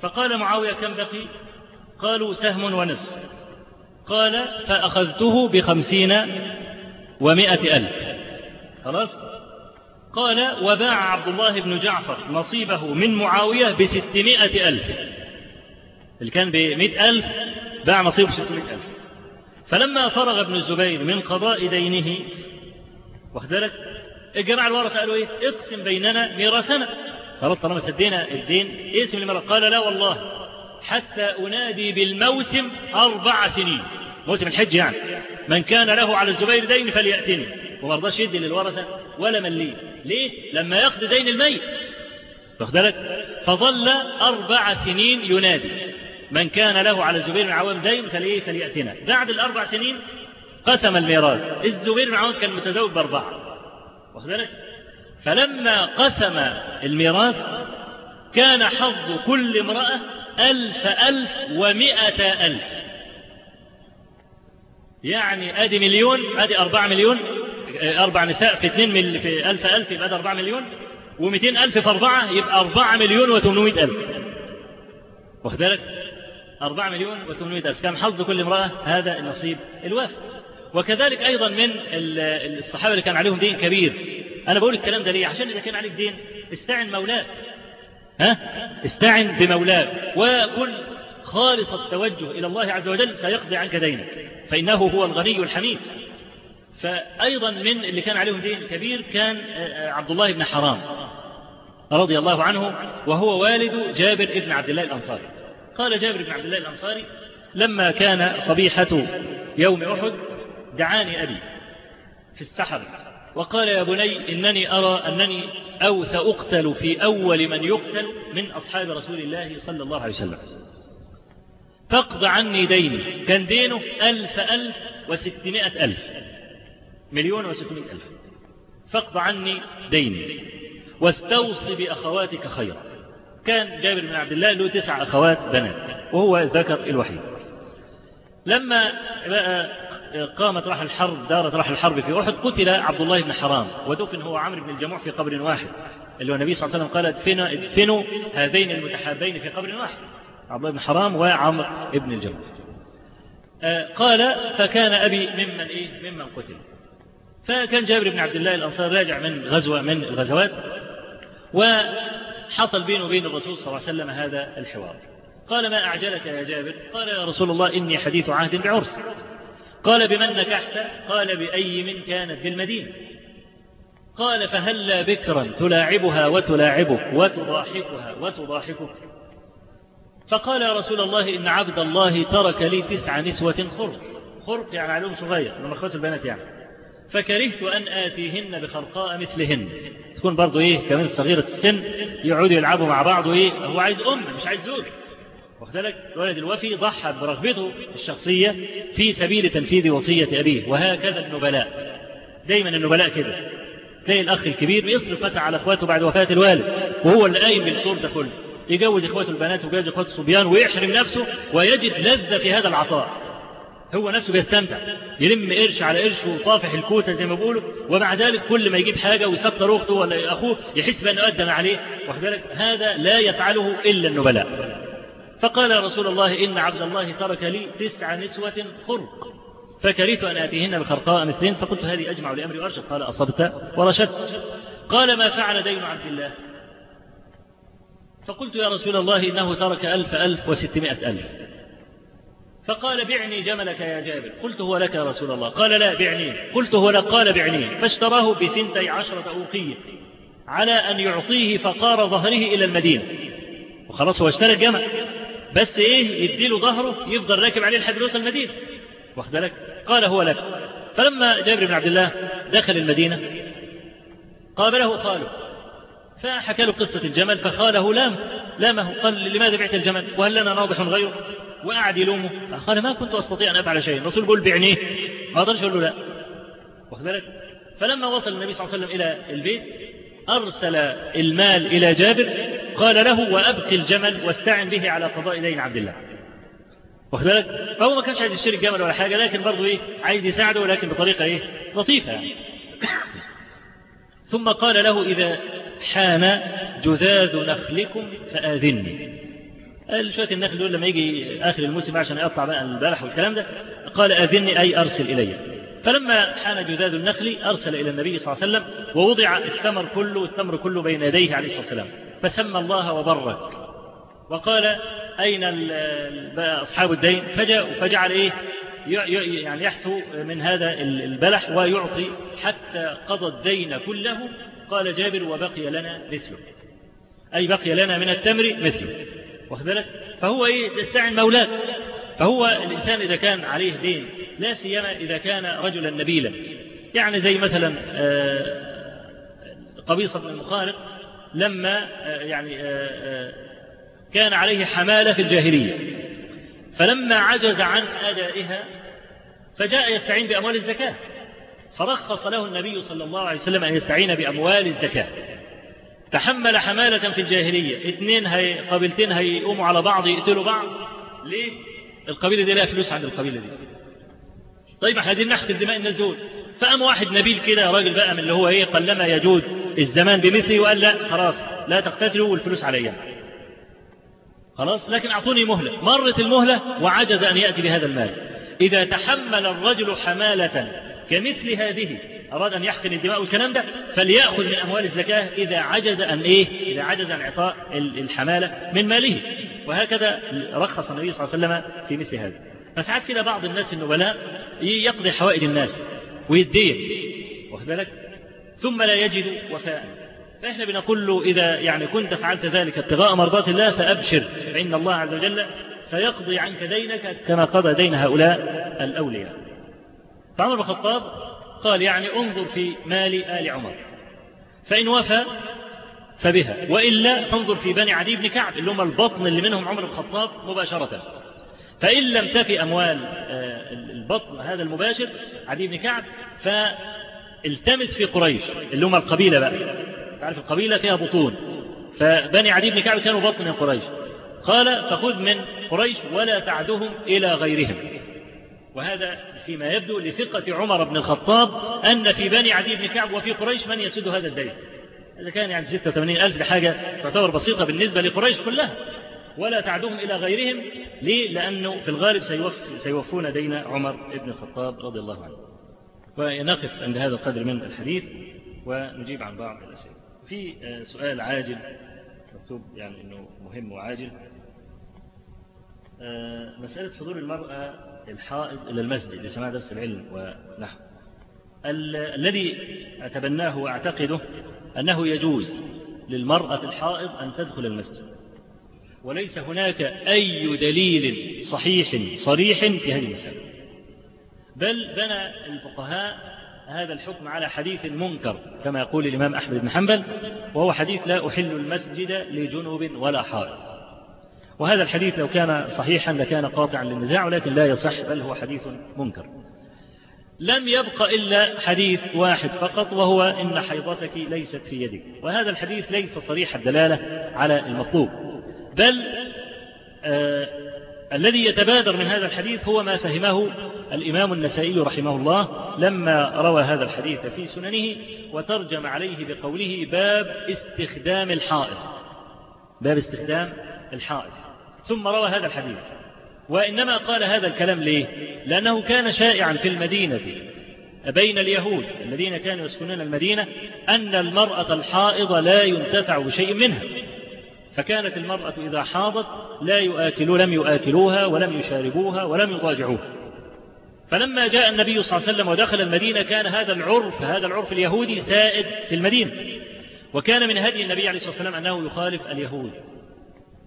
فقال معاوية كم بقي؟ قالوا سهم ونصف. قال فأخذته بخمسين ومائة ألف. خلاص؟ قال وباع عبد الله بن جعفر نصيبه من معاوية بستمائة ألف. اللي كان بمئة ألف؟ باع نصيبه بستمائة ألف. فلما فرغ ابن الزبير من قضاء دينه واخدلك الجماعة الورثة قالوا إيه؟ اقسم بيننا ميراثنا. خلاص طالما سدينا الدين اقسم الميراث. قال لا والله حتى أنادي بالموسم أربع سنين. موسم الحج يعني. من كان له على الزبير دين فليأتني. وما رضاش يدي للورثة ولا مليه ليه؟ لما يقضي دين الميت. واخد بالك؟ فظل أربع سنين ينادي. من كان له على الزبير بن عوام دين فليه فليأتنا. بعد الأربع سنين قسم الميراث. الزبير بن عوام كان متزوج بأربعة. واخد بالك؟ فلما قسم الميراث كان حظ كل امرأة ألف ألف ومائة ألف. يعني أدي مليون أدي أربعة مليون أربع نساء في اثنين مل في ألف ألف يبقى ده أربعة مليون ومئتين ألف في أربعة يبقى أربعة مليون وثمانمائة ألف. واخد بالك؟ أربعة مليون وثمانمائة ألف. كان حظ كل امرأة هذا النصيب الوافي وكذلك أيضا من الصحابة اللي كان عليهم دين كبير. أنا بقول الكلام ده ليه؟ عشان إذا كان عليك دين استعن مولاك. ها؟ استعن بمولاك. وكن خالص التوجه إلى الله عز وجل سيقضي عنك دينك. فإنه هو الغني الحميد. فأيضا من اللي كان عليهم دين كبير كان عبد الله بن حرام رضي الله عنه وهو والد جابر بن عبد الله الأنصاري. قال جابر بن عبد الله الأنصاري لما كان صبيحة يوم أحد دعاني أبي في السحر وقال يا بني إنني أرى أنني أو سأقتل في أول من يقتل من أصحاب رسول الله صلى الله عليه وسلم. فاقض عني ديني كان دينه ألف ألف وستمائة ألف مليون وستمائة ألف. فاقض عني ديني واستوصي بأخواتك خيرا. كان جابر بن عبد الله له تسع أخوات بنات وهو الذكر الوحيد. لما بقى قامت راح الحرب دارت راح الحرب في أحد قتل عبد الله بن حرام ودفن هو عمرو بن الجموع في قبر واحد اللي هو النبي صلى الله عليه وسلم قال ادفنوا, ادفنوا هذين المتحابين في قبر واحد عبد الله بن حرام وعمرو بن الجموع. قال فكان أبي ممن إيه ممن قتل. فكان جابر بن عبد الله الأنصار راجع من غزوة من الغزوات وحصل بينه وبين الرسول صلى الله عليه وسلم هذا الحوار. قال ما أعجلك يا جابر؟ قال يا رسول الله إني حديث عهد بعرس. قال بمن نكحت؟ قال بأي من كانت بالمدينة. قال فهلا بكرا تلاعبها وتلاعبك وتضاحكها وتضاحكك؟ فقال يا رسول الله إن عبد الله ترك لي تسع نسوة خرق. خرق يعني عليهم صغير من أخوات البنات يعني. فكرهت أن آتيهن بخرقاء مثلهن. تكون برضو إيه كمان صغيرة السن يقعدوا يلعبوا مع بعض وإيه هو عايز أم مش عايز زوج. واخد بالك؟ الولد الوفي ضحى برغبته الشخصية في سبيل تنفيذ وصية أبيه وهكذا النبلاء. دايما النبلاء كده. تلاقي الأخ الكبير بيصرف مثلا على أخواته بعد وفاة الوالد وهو اللي قايم بالدور ده كله. يجوز إخواته البنات ويجوز إخواته الصبيان ويحرم نفسه ويجد لذة في هذا العطاء. هو نفسه بيستمتع. يلم قرش على قرش وطافح الكوتة زي ما بيقولوا ومع ذلك كل ما يجيب حاجة ويسطر أخته ولا أخوه يحس بأنه قدم عليه. واخد بالك؟ هذا لا يفعله إلا النبلاء. فقال يا رسول الله إن عبد الله ترك لي تسع نسوة خرق فكرهت أن آتيهن بخرقاء مثلين فقلت هذه أجمع لأمري وأرشد. قال أصبت ورشدت. قال ما فعل دين عبد الله؟ فقلت يا رسول الله إنه ترك ألف ألف وستمائة ألف. فقال بعني جملك يا جابر. قلت هو لك يا رسول الله. قال لا بعني. قلت هو لك قال بعني. فاشتراه بثنتي عشرة أوقية على أن يعطيه فقار ظهره إلى المدينة. وخلاص هو اشترى الجمل. بس إيه يديله ظهره يفضل راكب عليه لحد يوصل المدينة. واخد بالك؟ قال هو لك. فلما جابر بن عبد الله دخل المدينة قابله خاله فحكى له قصة الجمل فخاله لام لامه. قال لماذا بعت الجمل؟ وهل لنا ناضح غيره؟ وقعد يلومه قال ما كنت أستطيع أن أفعل شيء الرسول بيقول بعنيه. ما قدرش يقول له. لا واخد بالك؟ فلما وصل النبي صلى الله عليه وسلم إلى البيت أرسل المال إلى جابر قال له وأبقي الجمل واستعن به على قضاء دين عبد الله. واخد بالك؟ فهو ما كانش عايز يشتري الجمل ولا حاجة لكن برضه إيه؟ عايز يساعده ولكن بطريقة إيه؟ لطيفة يعني. ثم قال له إذا حان جذاذ نخلكم فآذني. شوية النخل دول لما يجي آخر الموسم عشان يقطع بقى البلح والكلام ده قال آذني أي أرسل إلي. فلما حان جذاذ النخل أرسل إلى النبي صلى الله عليه وسلم ووضع الثمر كله التمر كله بين يديه عليه الصلاة والسلام. فسمى الله وبرك. وقال أين أصحاب الدين؟ فجاء فجعل إيه؟ يعني يحثو من هذا البلح ويعطي حتى قضى الدين كله. قال جابر وبقي لنا مثله. أي بقي لنا من التمر مثله. واخد بالك؟ فهو إيه؟ تستعن مولاك فهو الإنسان إذا كان عليه دين لا سيما إذا كان رجلا نبيلا. يعني زي مثلا قبيصة بن المخارق لما يعني كان عليه حمالة في الجاهلية. فلما عجز عن أدائها فجاء يستعين بأموال الزكاة. فرخص له النبي صلى الله عليه وسلم أن يستعين بأموال الزكاة. تحمل حمالة في الجاهلية. اثنين هي قبيلتين هيقوموا على بعض يقتلوا بعض. ليه؟ القبيلة دي لها فلوس عند القبيلة دي. طيب إحنا عايزين نحقن دماء الناس دول. فقام واحد نبيل كده راجل بقى من اللي هو إيه قلما يجود الزمان بمثله وقال لا خلاص لا تقتتلوا والفلوس عليا. خلاص؟ لكن أعطوني مهلة. مرت المهلة وعجز أن يأتي بهذا المال. إذا تحمل الرجل حمالة كمثل هذه أراد أن يحقن الدماء والكلام ده فليأخذ من أموال الزكاة إذا عجز أن إيه؟ إذا عجز عن إعطاء الحمالة من ماله. وهكذا رخص النبي صلى الله عليه وسلم في مثل هذا. فساعات كده بعض الناس النبلاء يقضي حوائج الناس ويدين واخد بالك؟ ثم لا يجد وفاء. فإحنا بنقول له إذا يعني كنت فعلت ذلك ابتغاء مرضات الله فأبشر فإن الله عز وجل سيقضي عنك دينك كما قضى دين هؤلاء الأولياء. فعمر بن الخطاب قال يعني انظر في مال آل عمر. فإن وفى فبها. وإلا فانظر في بني عدي بن كعب اللي هم البطن اللي منهم عمر بن الخطاب مباشرة. فإن لم تفي أموال البطن هذا المباشر عدي بن كعب فالتمس في قريش اللي هم القبيلة بقى. تعرف القبيلة فيها بطون. فبني عدي بن كعب كانوا بطن من قريش. قال فخذ من قريش ولا تعدهم إلى غيرهم. وهذا فيما يبدو لثقة عمر بن الخطاب أن في بني عدي بن كعب وفي قريش من يسد هذا الدين. إذا كان يعني 86 ألف لحاجة تعتبر بسيطة بالنسبة لقريش كلها. ولا تعدهم إلى غيرهم. ليه؟ لأنه في الغالب سيوف سيوفون دين عمر بن الخطاب رضي الله عنه. ونقف عند هذا القدر من الحديث ونجيب عن بعض الأسئلة. في سؤال عاجل. مكتوب يعني أنه مهم وعاجل. مسألة حضور المرأة الحائض إلى المسجد لسماع درس العلم ونحو. الذي أتبناه وأعتقده أنه يجوز للمرأة الحائض أن تدخل المسجد. وليس هناك أي دليل صحيح صريح في هذه المسألة. بل بنى الفقهاء هذا الحكم على حديث منكر كما يقول الإمام أحمد بن حنبل وهو حديث لا أحل المسجد لجنوب ولا حائض. وهذا الحديث لو كان صحيحا لكان قاطعا للنزاع ولكن لا يصح بل هو حديث منكر. لم يبق إلا حديث واحد فقط وهو إن حيضتك ليست في يدك. وهذا الحديث ليس صريح الدلالة على المطلوب. بل آه الذي يتبادر من هذا الحديث هو ما فهمه الإمام النسائي رحمه الله لما روى هذا الحديث في سننه وترجم عليه بقوله باب استخدام الحائط باب استخدام الحائط ثم روى هذا الحديث. وإنما قال هذا الكلام ليه؟ لأنه كان شائعا في المدينة بين اليهود الذين كانوا يسكنون المدينة أن المرأة الحائض لا ينتفع بشيء منها. فكانت المرأة إذا حاضت لا يؤكلوا لم يؤكلوها ولم يشاربوها ولم يضاجعوها. فلما جاء النبي صلى الله عليه وسلم ودخل المدينة كان هذا العرف هذا العرف اليهودي سائد في المدينة. وكان من هدي النبي عليه الصلاة والسلام أنه يخالف اليهود.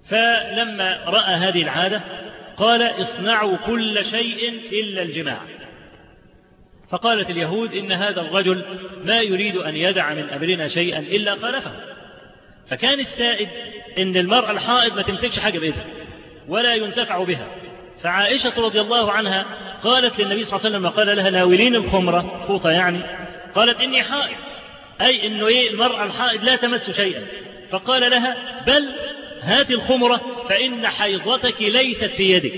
فلما رأى هذه العادة قال اصنعوا كل شيء إلا الجماع. فقالت اليهود إن هذا الرجل ما يريد أن يدع من أمرنا شيئا إلا خالفه فكان السائد إن المرأة الحائض ما تمسكش حاجة بإيدها ولا ينتفع بها. فعائشة رضي الله عنها قالت للنبي صلى الله عليه وسلم قال لها ناولين الخمرة فوطة يعني قالت إني حائض أي إنه إيه المرأة الحائض لا تمس شيئا. فقال لها بل هات الخمرة فإن حيضتك ليست في يدك.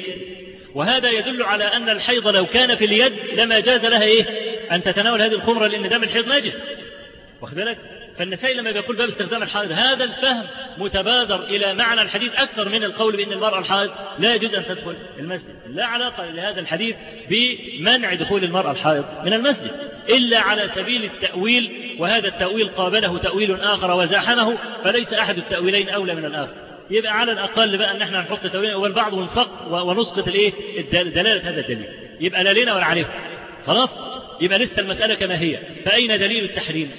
وهذا يدل على أن الحيض لو كان في اليد لما جاز لها إيه؟ أن تتناول هذه الخمرة لأن دم الحيض نجس. واخد بالك؟ فالنسائي لما بيقول باب استخدام الحائض هذا الفهم متبادر إلى معنى الحديث أكثر من القول بأن المرأة الحائض لا يجوز أن تدخل المسجد. لا علاقة لهذا الحديث بمنع دخول المرأة الحائض من المسجد إلا على سبيل التأويل وهذا التأويل قابله تأويل آخر وزاحمه فليس أحد التأويلين أولى من الآخر. يبقى على الأقل بقى أن إحنا نحط تأويل والبعض ونسق ونسقط الإيه؟ دلالة هذا الدليل. يبقى لا لنا ولا عليهم خلاص؟ يبقى لسه المسألة كما هي. فأين دليل التحريم؟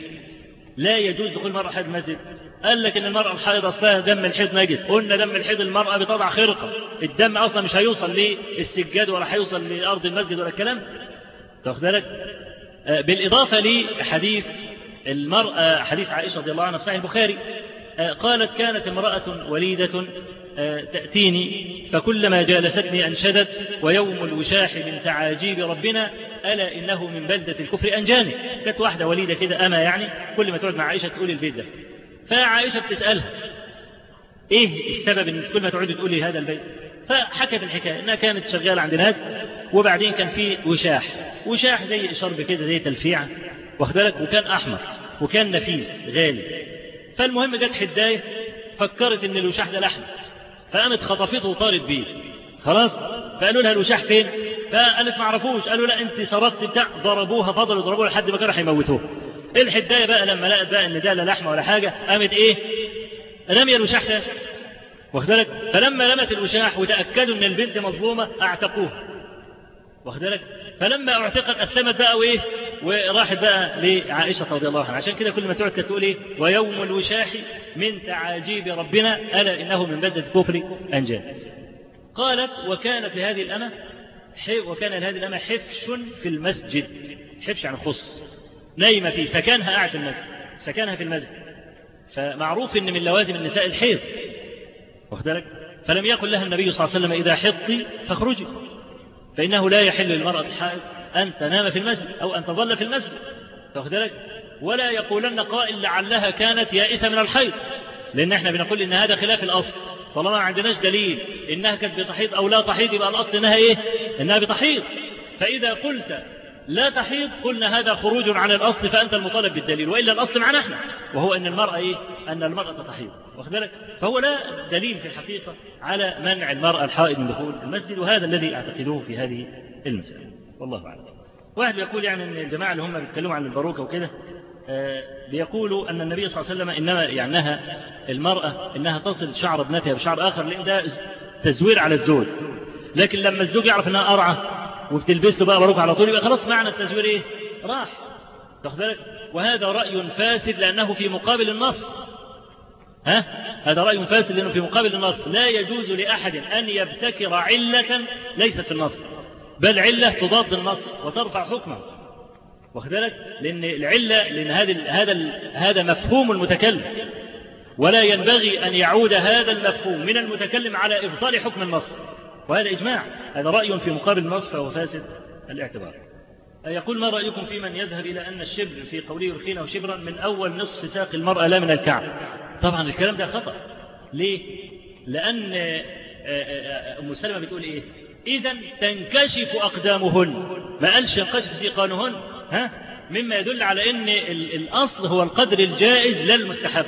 لا يجوز دخول المرأة حيض المسجد. قال لك إن المرأة الحائض أصلها دم الحيض نجس قلنا دم الحيض المرأة بتضع خرقة. الدم أصلا مش هيوصل للسجاد ولا هيوصل لأرض المسجد ولا الكلام؟ تاخد بالك؟ بالإضافة لحديث المرأة حديث عائشة رضي الله عنها في صحيح البخاري. قالت كانت امرأة وليدة تأتيني فكلما جالستني أنشدت ويوم الوشاح من تعاجيب ربنا ألا إنه من بلدة الكفر أنجاني. كانت واحدة وليدة كده أما يعني كل ما تقعد مع عائشة تقول البيت ده. فعائشة بتسألها إيه السبب إن كل ما تقعد تقولي هذا البيت؟ فحكت الحكاية إنها كانت شغالة عند ناس وبعدين كان في وشاح. وشاح زي شرب كده زي تلفيعة واخدلك وكان أحمر وكان نفيس غالي. فالمهم جت حداية فكرت إن الوشاح ده لحم فقامت خطفته وطارت بيه. خلاص؟ فقالوا لها الوشاح فين؟ فقالت ما عرفوش قالوا لا انت سرقت بتاع ضربوها فضلوا يضربوها لحد ما كانوا هيموتوها الحداية بقى لما لقت بقى إن ده لا لحمة ولا حاجة قامت إيه؟ رمي الوشاح ده. واخد بالك؟ فلما رمت الوشاح وتأكدوا إن البنت مظلومة أعتقوها. واخد بالك؟ فلما اعتقت اسلمت بقى وإيه؟ وراحت بقى لعائشة رضي الله عنها. عشان كده كل ما تقعد تقول إيه ويوم الوشاح من تعاجيب ربنا ألا إنه من بلده الكفر أنجان. قالت وكانت لهذه الأمة وكان لهذه الأمة حفش في المسجد. حفش عن خص. نايمة فيه. سكنها قاعد في المسجد. سكنها في المسجد. فمعروف إن من لوازم النساء الحيض. واخد بالك؟ فلم يقل لها النبي صلى الله عليه وسلم إذا حضت فاخرجي. فإنه لا يحل للمرأة الحائض أن تنام في المسجد أو أن تظل في المسجد. فاخد بالك؟ ولا يقولن قائل لعلها كانت يائسة من الحيض. لأن إحنا بنقول إن هذا خلاف الأصل. طالما ما عندناش دليل إنها كانت بتحيض أو لا تحيض يبقى الأصل إنها إيه؟ إنها بتحيض. فإذا قلت لا تحيض قلنا هذا خروج عن الأصل فأنت المطالب بالدليل وإلا الأصل معنا إحنا. وهو أن المرأة إيه؟ أن المرأة تحيض. واخد بالك؟ فهو لا دليل في الحقيقة على منع المرأة الحائض من دخول المسجد وهذا الذي أعتقدوه في هذه المسألة. والله أعلم. واحد يقول يعني أن الجماعة اللي هم بيتكلموا عن الباروكة وكده بيقولوا أن النبي صلى الله عليه وسلم إنما يعنيها المرأة إنها تصل شعر ابنتها بشعر آخر لأن ده تزوير على الزوج. لكن لما الزوج يعرف أنها أرعى وبتلبس له بقى باروكة على طول يبقى خلاص معنى التزوير إيه؟ راح. تاخد بالك؟ وهذا رأي فاسد لأنه في مقابل النص. ها؟ هذا رأي فاسد لأنه في مقابل النص. لا يجوز لأحد أن يبتكر علة ليست في النص. بل علة تضاد النص وترفع حكمه. واخد بالك؟ لأن العلة لأن هذا هذا هذا مفهوم المتكلم. ولا ينبغي أن يعود هذا المفهوم من المتكلم على إبطال حكم النص وهذا إجماع. هذا رأي في مقابل النص فهو فاسد الاعتبار. يقول ما رأيكم في من يذهب إلى أن الشبر في قوله يرخينه شبرا من أول نصف ساق المرأة لا من الكعب؟ طبعا الكلام ده خطأ. ليه؟ لأن أم سلمة بتقول إيه؟ إذا تنكشف أقدامهن. ما قالش ينكشف سيقانهن؟ ها؟ مما يدل على أن الأصل هو القدر الجائز لا المستحب.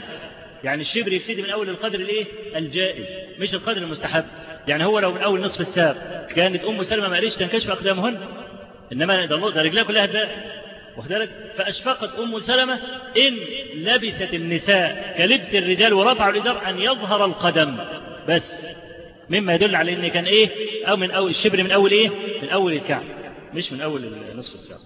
يعني الشبر يبتدي من أول القدر الإيه؟ الجائز مش القدر المستحب. يعني هو لو من أول نصف الساق كانت أم سلمة ما قالش تنكشف أقدامهن؟ إنما ده رجلها كلها ده وذلك فأشفقت أم سلمة إن لبست النساء كلبس الرجال ورفعوا الإزار أن يظهر القدم. بس. مما يدل على إن كان إيه؟ أو من أول الشبر من أول إيه؟ من أول الكعب. مش من أول نصف الساق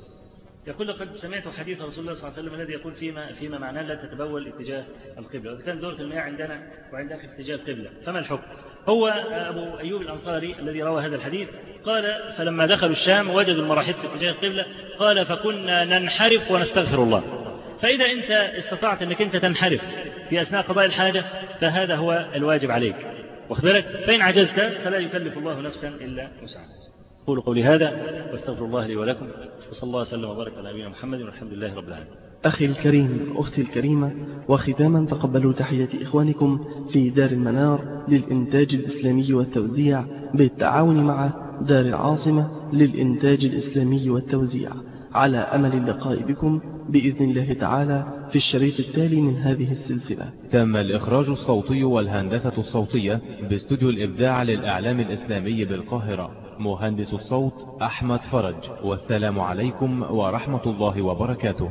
يقول لقد سمعت حديث رسول الله صلى الله عليه وسلم الذي يقول فيما فيما معناه لا تتبول اتجاه القبلة. وإذا كان دورة المياه عندنا وعندها في اتجاه القبلة. فما الحكم؟ هو أبو أيوب الأنصاري الذي روى هذا الحديث قال فلما دخلوا الشام وجدوا المراحيض في اتجاه القبلة قال فكنا ننحرف ونستغفر الله. فإذا أنت استطعت أنك أنت تنحرف في أثناء قضاء الحاجة فهذا هو الواجب عليك. واخد فإن عجزت فلا يكلف الله نفسا إلا وسعها. أقول قولي هذا واستغفر الله لي ولكم وصلى الله وسلم وبارك على نبينا محمد والحمد لله رب العالمين. أخي الكريم أختي الكريمة وختاما تقبلوا تحية إخوانكم في دار المنار للإنتاج الإسلامي والتوزيع بالتعاون مع دار العاصمة للإنتاج الإسلامي والتوزيع. على أمل اللقاء بكم بإذن الله تعالى في الشريط التالي من هذه السلسلة. تم الإخراج الصوتي والهندسة الصوتية باستوديو الإبداع للإعلام الإسلامي بالقاهرة. مهندس الصوت أحمد فرج. والسلام عليكم ورحمة الله وبركاته.